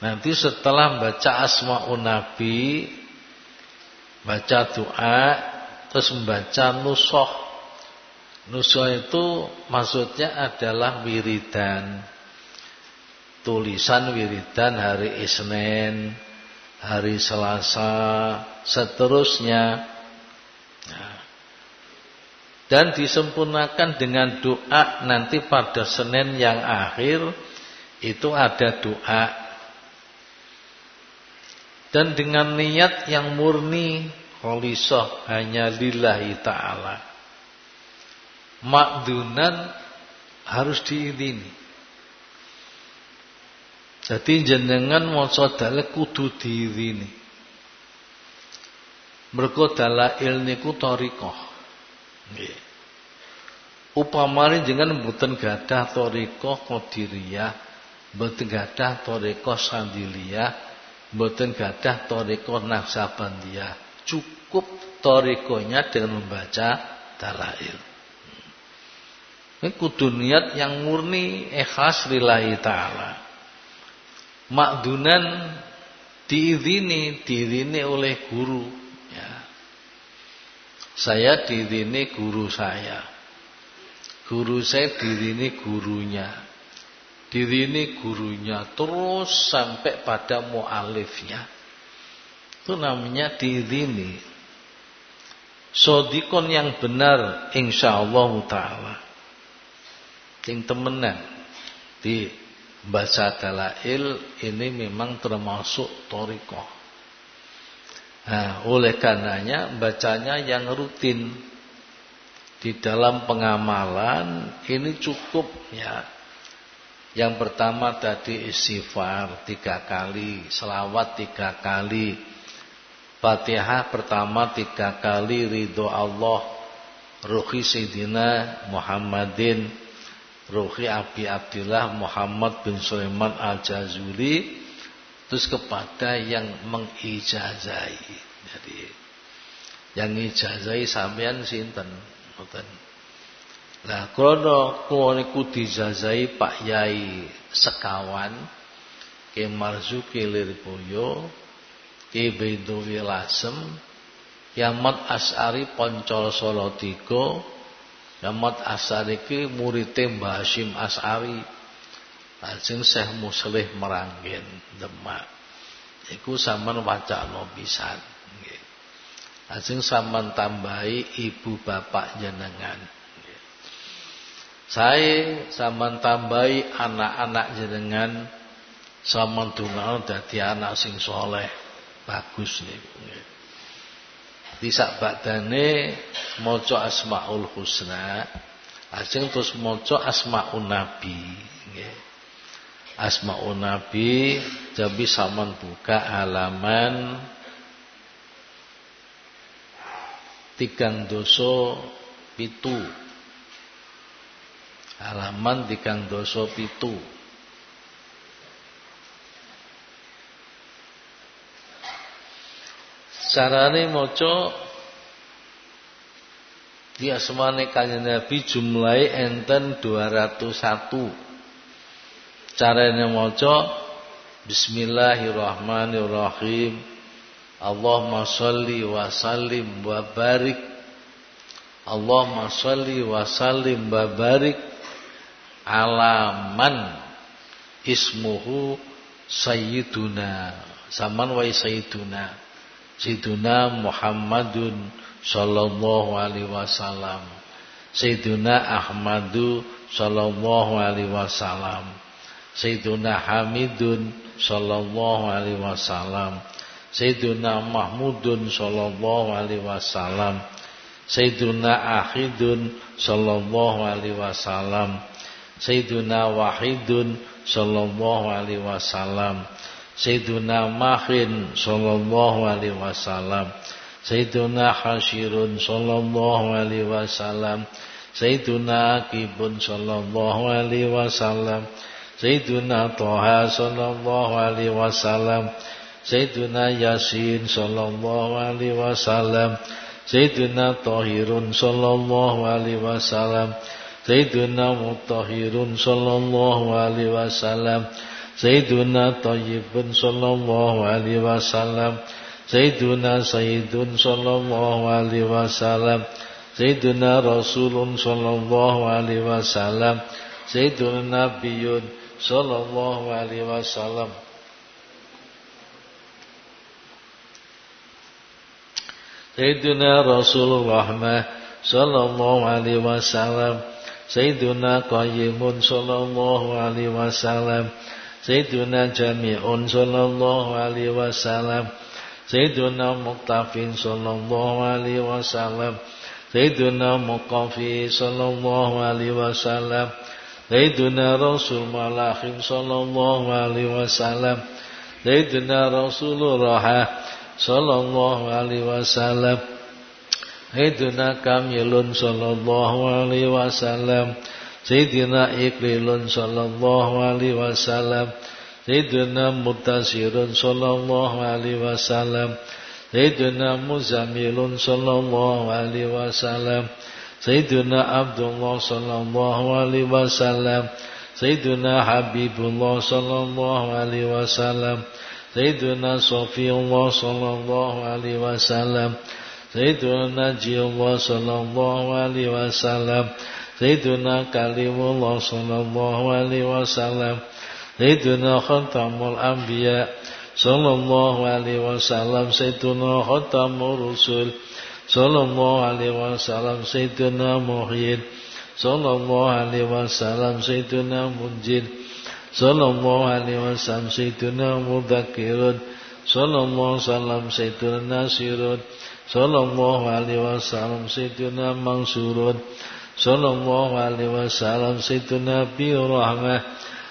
A: Nanti setelah baca asma'un nabi. Baca doa. Terus membaca nusoh. Nusoh itu maksudnya adalah wiridan. Tulisan wiridan hari Isnin hari Selasa, seterusnya. Dan disempurnakan dengan doa nanti pada Senin yang akhir itu ada doa. Dan dengan niat yang murni kholisah hanya lillahi ta'ala. Makdunan harus diirini. Jadi jenengan maca kudu diirini. Mergo dalail niku. Nggih. Upamane jenengan mboten gadah thariqah qadiriyah, mboten gadah thariqah sandiliyah, mboten gadah thariqah naksabandiyah. Cukup thariqahnya dengan membaca dalail. Ini kudu niat yang murni ikhlas lillahi ta'ala makdunan diizini, diizini oleh guru. Ya. Saya diizini guru saya. Guru saya diizini gurunya. Diizini gurunya terus sampai pada mu'alifnya. Itu namanya diizini. Sodikon yang benar insyaallah taala. Yang temenan di baca dalail ini memang termasuk toriko. Nah, oleh karenanya bacanya yang rutin di dalam pengamalan ini cukup ya. Yang pertama tadi istighfar tiga kali, selawat tiga kali, fatihah pertama tiga kali, ridho Allah, ruhi Sayyidina Muhammadin, Ruhi Abi Abdillah Muhammad bin Sulaiman Al-Jazuli terus kepada yang mengijazai. Jadi yang ijazai sampean sinten? Ngoten. Lah krana kula niku dijazai Pak Yai sekawan Ki Marzuki Lirboyo Ki Bedowi Lasem Yamat As'ari Poncol Solo Tigo As'ari ki murite Mbah Hasyim As'ari. Lajeng Syekh Muslih Meranggen Demak. Iku sampean wacana pisan nggih. Lajeng sampean tambahi ibu bapak jenengan. Saya sampean tambahi anak-anak jenengan sampean donga dadi anak sing soleh. Bagus niku nggih. Di badane maca Asmaul Husna, ajeng terus maca Asmaun Nabi, nggih. Asmaun Nabi jadi saman buka halaman tigang doso pitu halaman tigang doso pitu Carane maca di asmane kanjeng Nabi jumlahe enten 201. Carane maca Bismillahirrahmanirrahim. Allahumma shalli wa sallim wa barik. Allahumma shalli wa sallim wa barik alaman ismuhu sayyiduna. Saman wa sayyiduna. Sayyiduna Muhammadun sallallahu alaihi wasallam. Sayyiduna Ahmadu sallallahu alaihi wasallam. Sayyiduna Hamidun sallallahu alaihi wasallam. Sayyiduna Mahmudun sallallahu alaihi wasallam. Sayyiduna Ahidun sallallahu alaihi wasallam. Sayyiduna Wahidun sallallahu alaihi wasallam. Sayyiduna Mahin sallallahu alaihi wasallam. Sayyiduna Hashirun sallallahu alaihi wasallam. Sayyiduna Akibun sallallahu alaihi wasallam Sayyiduna Toha sallallahu alaihi wasallam. Sayyiduna Yasin sallallahu alaihi wasallam. Sayyiduna Tahirun sallallahu alaihi wasallam. Sayyiduna Mutahirun sallallahu alaihi wasallam. Sayyiduna Tayyibun sallallahu alaihi wasallam. Sayyiduna Sayyidun sallallahu alaihi wasallam. Sayyiduna Rasulun sallallahu alaihi wasallam. Sayyiduna Nabiyun sallallahu alaihi wasallam. Rasulullah sallallahu alaihi wasallam. Sayyiduna Qayyimun sallallahu alaihi wasallam. Sayyiduna Jami'un sallallahu alaihi wasallam. Sayyiduna Muqtafin sallallahu alaihi wasallam. Sayyiduna Muqafi sallallahu alaihi wasallam Sayyiduna Rasul Malahim sallallahu alaihi wasallam. Sayyiduna Rasulullah sallallahu alaihi wasallam. Sayyidina Kamilun sallallahu alaihi wasallam. Sayyidina Iqlilun sallallahu alaihi wasallam. Sayyidina Mutasirun sallallahu alaihi wasallam. Sayyidina Muzamilun sallallahu alaihi wasallam Sayyidina Abdullah sallallahu alaihi wasallam. Sayyidina Habibullah sallallahu alaihi wasallam. Sayyiduna Safiyullah sallallahu alaihi wasallam. Sayyiduna Najiyullah sallallahu alaihi wasallam. Sayyiduna Kalimullah sallallahu alaihi wasallam. Sayyiduna Khatamul Anbiya sallallahu alaihi wasallam. Sayyiduna Khatamul Rusul sallallahu alaihi wasallam Sayyiduna Muhyin sallallahu alaihi wasallam Sayyiduna Munjid. Sallallahu alaihi wasallam sayyidina mudzakirun sallallahu wasallam sayyidina nasirun. Sallallahu alaihi wasallam sayyidina mansurun. Sallallahu alaihi wasallam sayyidina bi rahmah.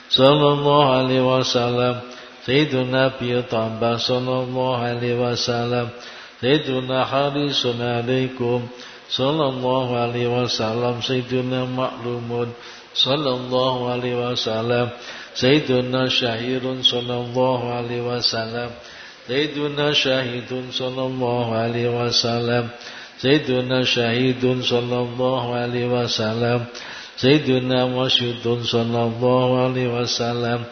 A: Sallallahu alaihi wasallam sayyidina bi tambah. Sallallahu alaihi wasallam sayyidina harisun alaikum. Sallallahu alaihi wasallam sayyidina ma'lumun. Sallallahu alaihi wasallam. Sayyiduna syahirun sallallahu alaihi wasallam. Sayyiduna syahidun sallallahu alaihi wasallam. Sayyiduna syahidun sallallahu alaihi wasallam. Sayyiduna masyudun sallallahu alaihi wasallam.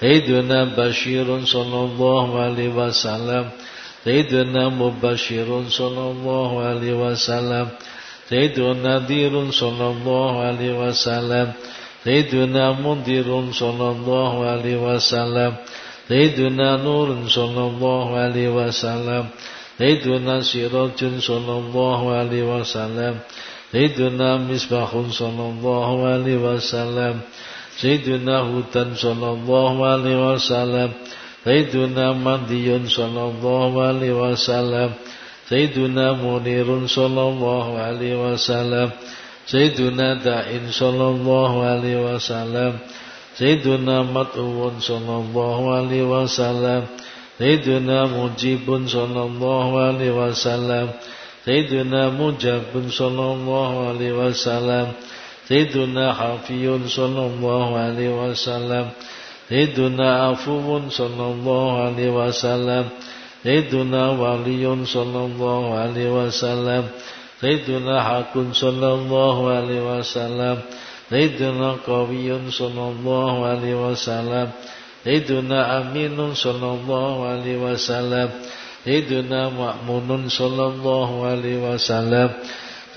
A: Sayyiduna bashirun sallallahu alaihi wasallam Sayyiduna mubashirun sallallahu alaihi wasallam. Sayyiduna nadirun sallallahu alaihi wasallam. Sayyiduna Mundirun sallallahu alaihi wasallam. Sayyiduna Nurun sallallahu alaihi wasallam. Sayyiduna Sirajun sallallahu alaihi wasallam. Sayyiduna Misbahun sallallahu alaihi wasallam. Sayyiduna Hudan sallallahu alaihi wasallam Sayyiduna Mandiyun sallallahu alaihi wasallam. Sayyiduna Munirun sallallahu alaihi wasallam. Sayyiduna Da'in sallallahu alaihi wasallam. Sayyiduna Mat'uun sallallahu alaihi wasallam. Sayyiduna Mujibun sallallahu alaihi wasallam. Sayyiduna Mujabun sallallahu alaihi wasallam. Sayyiduna Hafiyun sallallahu alaihi wasallam Sayyiduna Afuun sallallahu alaihi wasallam. Sayyiduna Waliyun sallallahu alaihi wasallam. Sayyidina Hakun sallallahu alaihi wasallam. Sayyidina Qawiyun sallallahu alaihi wasallam. Sayyidina Aminun sallallahu alaihi wasallam. Sayyidina Ma'munun sallallahu alaihi wasallam.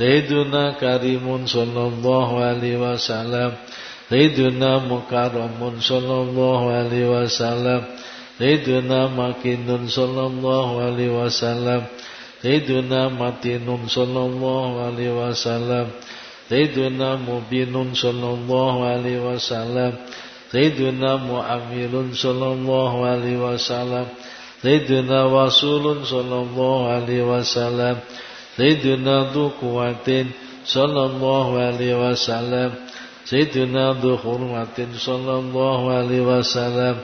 A: Sayyidina Karimun sallallahu alaihi wasallam Riduna mukarramun sallallahu alaihi wasallam. Riduna makinun sallallahu alaihi wasallam. Riduna matinun sallallahu alaihi wasallam. Riduna mubinun sallallahu alaihi wasallam. Riduna mu'amilun sallallahu alaihi wasallam. Riduna wasulun sallallahu alaihi wasallam. Riduna dukuatin sallallahu alaihi wasallam. Sayyiduna dhu khurmatin sallallahu alaihi wasallam.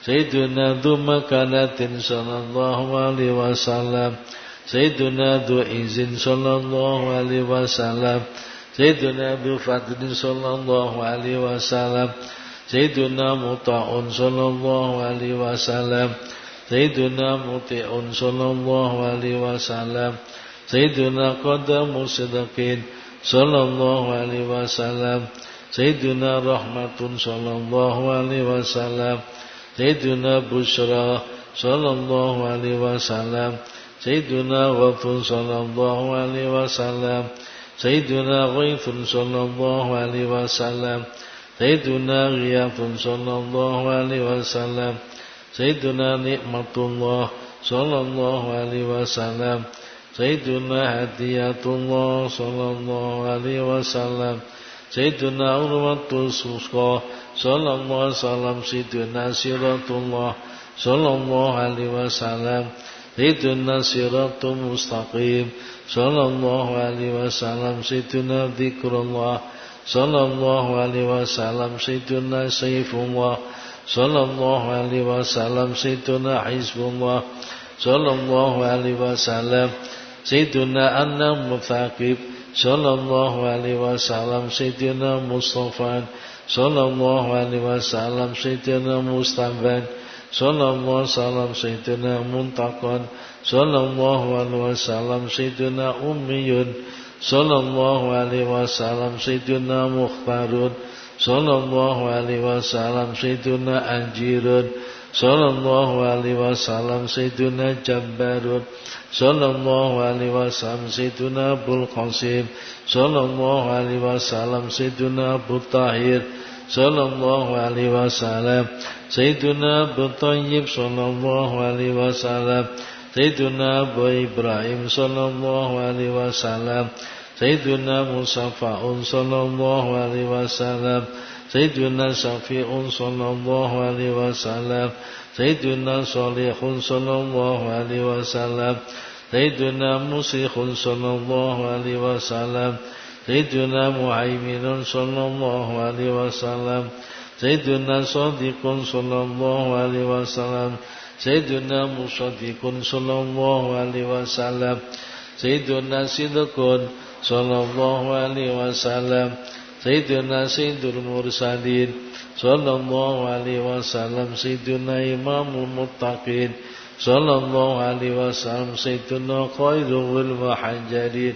A: Sayyiduna dhu makanatin sallallahu alaihi wasallam. Sayyiduna dhu izin sallallahu alaihi wasallam. Sayyiduna dhu fadlin sallallahu alaihi wasallam. Sayyiduna muta'un sallallahu alaihi wasallam. Sayyiduna muti'un sallallahu alaihi wasallam. Sayyiduna qadamu sidqin sallallahu alaihi wasallam. Sayyiduna Rahmatun sallallahu alaihi wasallam Sayyiduna Bushra sallallahu alaihi wasallam Sayyiduna Ghafun sallallahu alaihi wasallam Sayyiduna Ghaithun sallallahu alaihi wasallam Sayyiduna Ghiyathun sallallahu alaihi wasallam Sayyiduna Nikmatullah sallallahu alaihi wasallam Sayyiduna Hadiyatullah sallallahu alaihi wasallam Sayyiduna Urwatul Susqa Sallallahu alaihi wasallam Sayyiduna Siratullah Sallallahu alaihi wasallam Sayyiduna Siratul Mustaqim Sallallahu alaihi wasallam Sayyiduna Dhikrullah Sallallahu alaihi wasallam Sayyiduna Saifullah Sallallahu alaihi wasallam Sayyiduna Hizbullah Sallallahu alaihi wasallam Sayyiduna Anna Muthaqib sallallahu alaihi wasallam sayyidina Mustafa. Sallallahu alaihi wasallam sayyidina Mustafa sallallahu alaihi wasallam sayyidina Muntaqan. Sallallahu alaihi wasallam sayyidina Ummiyun. Sallallahu alaihi wasallam sayyidina Mukhtarun sallallahu alaihi wasallam sayyidina Anjirun sallallahu alaihi wasallam sayyiduna Jabbarun sallallahu alaihi wasallam sayyiduna abul Qasim sallallahu alaihi wasallam sayyiduna Abu Tahir sallallahu alaihi wasallam sayyiduna Abu tayyib sallallahu alaihi wasallam sayyiduna Abu Ibrahim sallallahu alaihi wasallam sayyiduna Musafaun sallallahu alaihi wasallam سيدنا جبار صلى الله عليه وسلم سيدنا أبو القاسم صلى الله عليه وسلم سيدنا أبو الطاهر صلى الله عليه وسلم سيدنا أبو الطيب صلى الله عليه وسلم سيدنا أبو إبراهيم صلى الله عليه وسلم سيدنا مصفى صلى الله عليه وسلم سيدنا شفيع صلى الله عليه وسلم سيدنا صالح صلى الله عليه وسلم سيدنا مسيح صلى الله عليه وسلم سيدنا مهيمن صلى الله عليه وسلم سيدنا صادق صلى الله عليه وسلم سيدنا مصدق صلى الله عليه وسلم سيدنا صدق صلى الله عليه وسلم سيدنا سيد المرسلين صلى الله عليه وسلم سيدنا إمام المتقين صلى الله عليه وسلم سيدنا خير المحجرين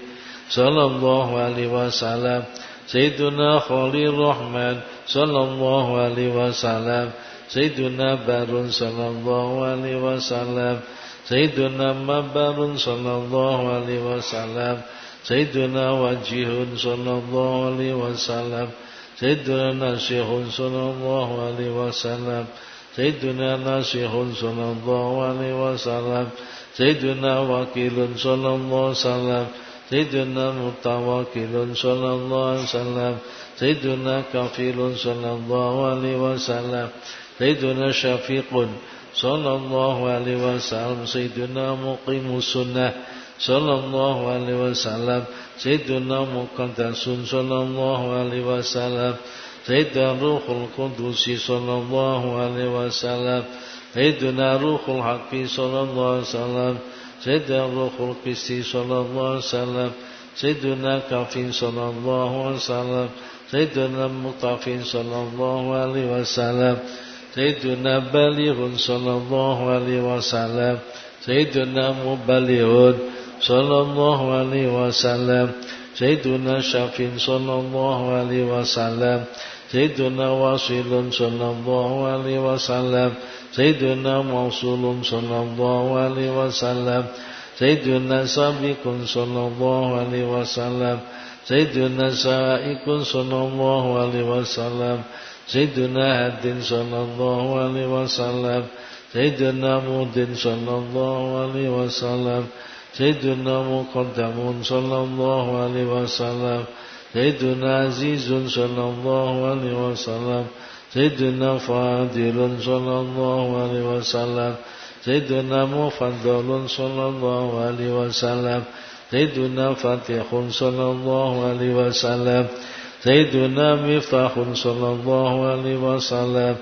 A: صلى الله عليه وسلم سيدنا خليل الرحمن صلى الله عليه وسلم سيدنا بر صلى الله عليه وسلم سيدنا مبر صلى الله عليه وسلم سيدنا وجيه صلى الله عليه وسلم سيدنا ناشيخ صلى الله عليه وسلم سيدنا ناشيخ صلى الله عليه وسلم سيدنا وكيل صلى الله عليه وسلم سيدنا متوكل صلى الله عليه وسلم سيدنا كفيل صلى الله عليه وسلم سيدنا شفيق صلى الله عليه وسلم سيدنا مقيم السنة صلى الله عليه وسلم سيدنا مقدس صلى الله عليه وسلم سيدنا روح القدس صلى الله عليه وسلم سيدنا روح الحق صلى الله عليه وسلم سيدنا روح القدس صلى الله عليه وسلم سيدنا كافي صلى الله عليه وسلم سيدنا مطافي صلى الله عليه وسلم sallallahu alaihi wasallam. Sayyiduna Syafin sallallahu alaihi wasallam. Sayyiduna Wasilun sallallahu alaihi wasallam. Sayyiduna Mausulun sallallahu alaihi wasallam. Sayyiduna Sabiqun sallallahu alaihi wasallam. Sayyiduna Sa'ikun sallallahu alaihi wasallam. Sayyiduna Hadin sallallahu alaihi wasallam. Sayyiduna Mudin sallallahu alaihi wasallam. سيدنا مقدم صلى الله عليه وسلم سيدنا عزيز صلى الله عليه وسلم سيدنا فاضل صلى الله عليه وسلم سيدنا مفضل صلى الله عليه وسلم سيدنا فاتح صلى الله عليه وسلم سيدنا مفتاح صلى الله عليه وسلم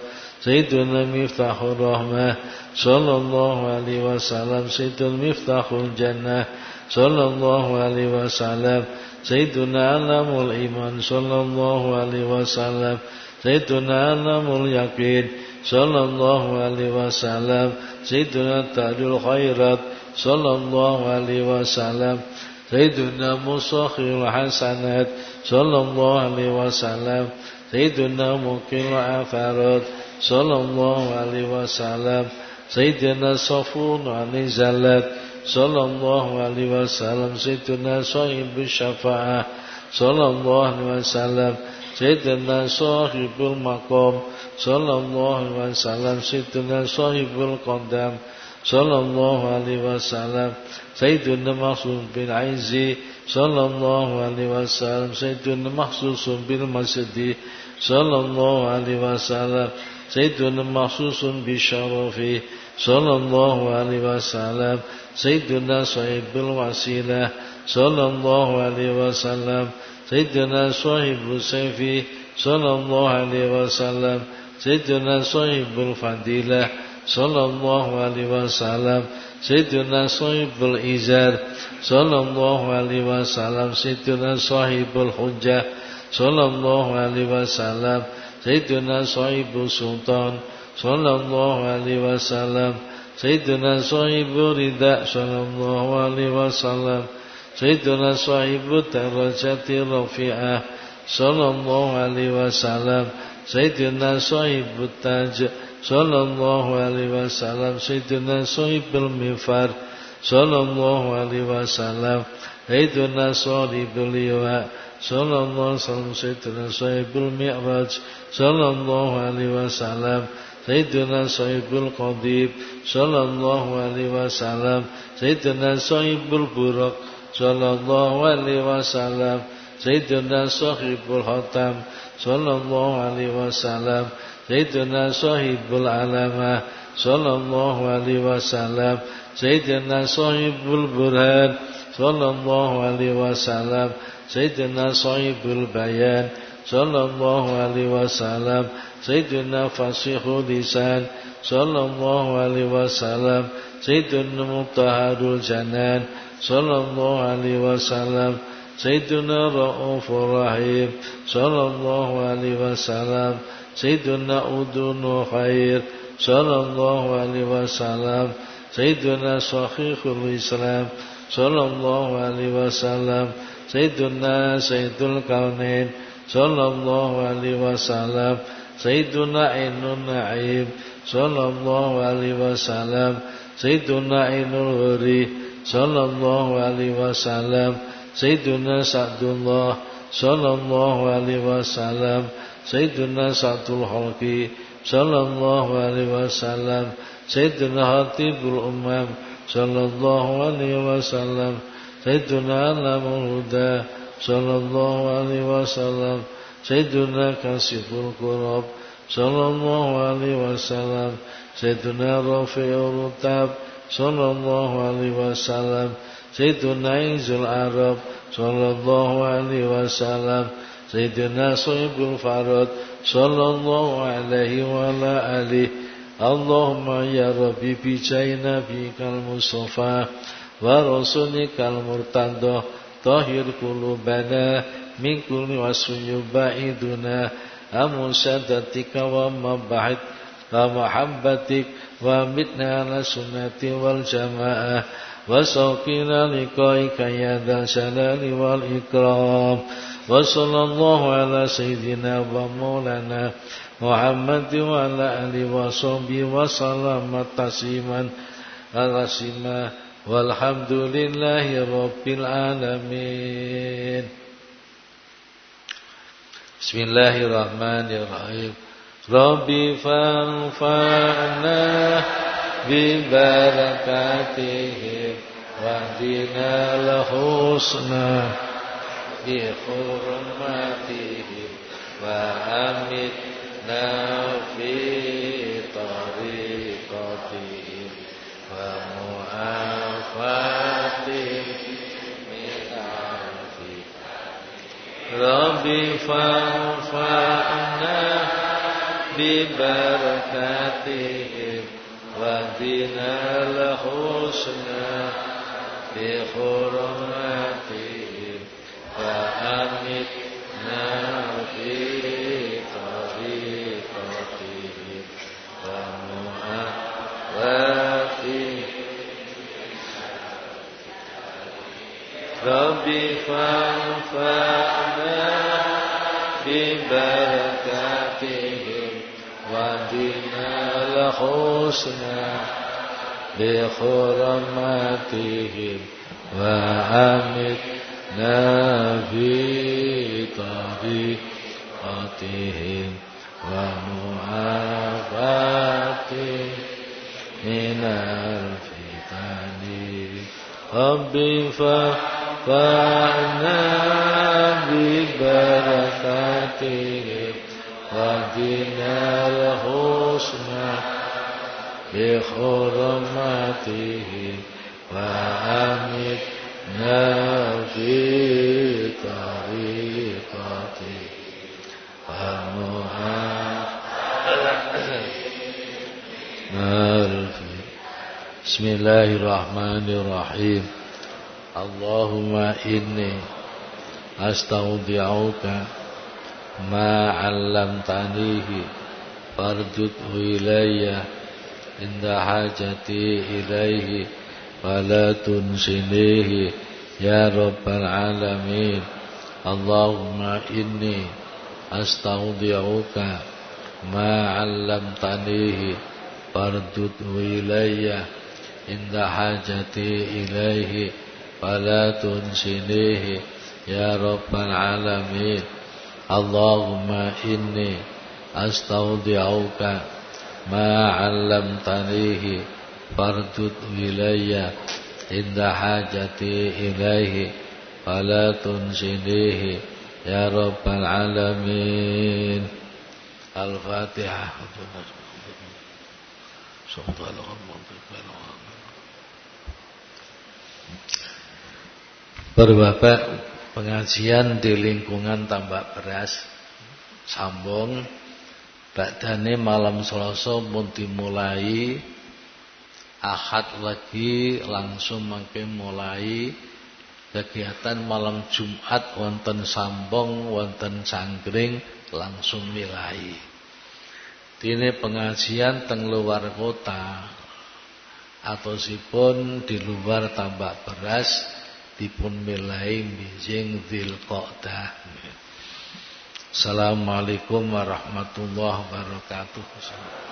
A: سيدنا مفتاح الرحمة صلى الله عليه وسلم سيدنا مفتاح الجنة صلى الله عليه وسلم سيدنا علم الإيمان صلى الله عليه وسلم سيدنا علم اليقين صلى الله عليه وسلم سيدنا تاج الخيرات صلى الله عليه وسلم سيدنا مصخر الحسنات صلى الله عليه وسلم سيدنا مقيم العثرات sallallahu alaihi wasallam. Sayyidina Safun ani zalat. Sallallahu alaihi wasallam. Sayyidina Sahib syafa'ah. Sallallahu alaihi wasallam. Sayyidina Sahibul maqam. Sallallahu alaihi wasallam. Sayyidina Sahibul qadam. Sallallahu alaihi wasallam. Sayyidina Mahsun bin Aizi. Sallallahu alaihi wasallam. Sayyidina Mahsus bin Masdi sallallahu alaihi wasallam. سيدنا مخصوص بالشرف صلى الله عليه وسلم سيدنا صاحب الوسيلة صلى الله عليه وسلم سيدنا صاحب السيف صلى الله عليه وسلم سيدنا صاحب الفضيلة صلى الله عليه وسلم سيدنا صاحب الإزار صلى الله عليه وسلم سيدنا صاحب الحجة صلى الله عليه وسلم. Sayyiduna Sohibu Sultan Sallallahu alaihi wasallam. Sayyiduna Sohibu Rida Sallallahu alaihi wasallam. Sayyiduna Sohibu Darajati Rafi'ah Sallallahu alaihi wasallam. Sayyiduna Sohibu Taj Sallallahu alaihi wasallam. Sayyiduna Sohibul Mifar Sallallahu alaihi wasallam. Sayyiduna Sohibul Iwa' صلى الله عليه وسلم سيدنا صاحب المعراج صلى الله عليه وسلم سيدنا صاحب القضيب صلى الله عليه وسلم سيدنا صاحب البرق صلى الله عليه وسلم سيدنا صاحب الختم صلى الله عليه وسلم سيدنا صاحب العلامة صلى الله عليه وسلم سيدنا صاحب البرهان صلى الله عليه وسلم سيدنا صاحب البيان صلى الله عليه وسلم سيدنا فصيح لسان صلى الله عليه وسلم سيدنا مطهر الجنان صلى الله عليه وسلم سيدنا رؤوف رحيم صلى الله عليه وسلم سيدنا أذن خير صلى الله عليه وسلم سيدنا صحيح الإسلام صلى الله عليه وسلم Sayyiduna Sayyidul Kaunain Sallallahu alaihi wasallam. Sayyiduna Ainun Naib Sallallahu alaihi wasallam. Sayyiduna Inul Huri Sallallahu alaihi wasallam. Sayyiduna Sa'dullah Sallallahu alaihi wasallam. Sayyiduna Sa'dul Halki Sallallahu alaihi wasallam. Sayyiduna Hatibul Umam Sallallahu alaihi wasallam. سيدنا خطيب الأمم صلى الله عليه وسلم سيدنا علم الهدى صلى الله عليه وسلم سيدنا كاشف الكرب صلى الله عليه وسلم سيدنا رفيع الرتاب صلى الله عليه وسلم سيدنا عز العرب صلى الله عليه وسلم سيدنا صيب الفرد صلى الله عليه وعلى آله اللهم يا ربي بجاي نبيك المصطفى ورسولك المرتضى طهر قلوبنا من كل وصف يبعدنا عن مشادتك ومبعد ومحبتك ومتنا على السنة والجماعة وسوقنا لقائك يا ذا الجلال والإكرام وصلى الله على سيدنا ومولانا محمد وعلى آله وصحبه وسلم تسليما تسليما Walhamdulillahi Rabbil Alamin. Bismillahirrahmanirrahim. Rabbi fanfa'na Bibarakatihim Wahdina lahusna Bihurmatihim Wa amitna fi tariqatihim Wa mu'amitna Rabbi fanfa'na bi barakatihim wa dinal husna bi hurmatihim wa amitna fi tariqatihim wa mu'a ربي فانفعنا ببركاتهم واهدنا الحسنى بحرماتهم وأمتنا في طريقتهم ومعافاتهم من الفتن. ربي فانفعنا واهدنا الحسنى بحرمته وأمتنا في طريقته. بسم الله الرحمن الرحيم. Allahumma inni astaudi'uka ma 'allamtanihi farjudhu ilayya inda hajati ilaihi wala tunsinihi ya rabbal alamin. Allahumma inni astaudi'uka ma 'allamtanihi farjudhu ilayya inda hajati ilaihi ولا تنسنيه يا رب العالمين اللهم إني أستودعك ما علمتنيه فاردد إلي عند حاجتي إليه فلا تنسنيه يا رب العالمين الفاتحة Berbapak pengajian di lingkungan tambak beras Sambung Badane malam Selasa pun dimulai. Ahad lagi langsung makin mulai. Kegiatan malam Jumat wonten Sambong wonten Sanggring langsung mulai. Dini pengajian teng luar kota. Atau sipun di luar tambak beras dipun milai bijing Dzulqa'dah. Assalamualaikum warahmatullahi wabarakatuh.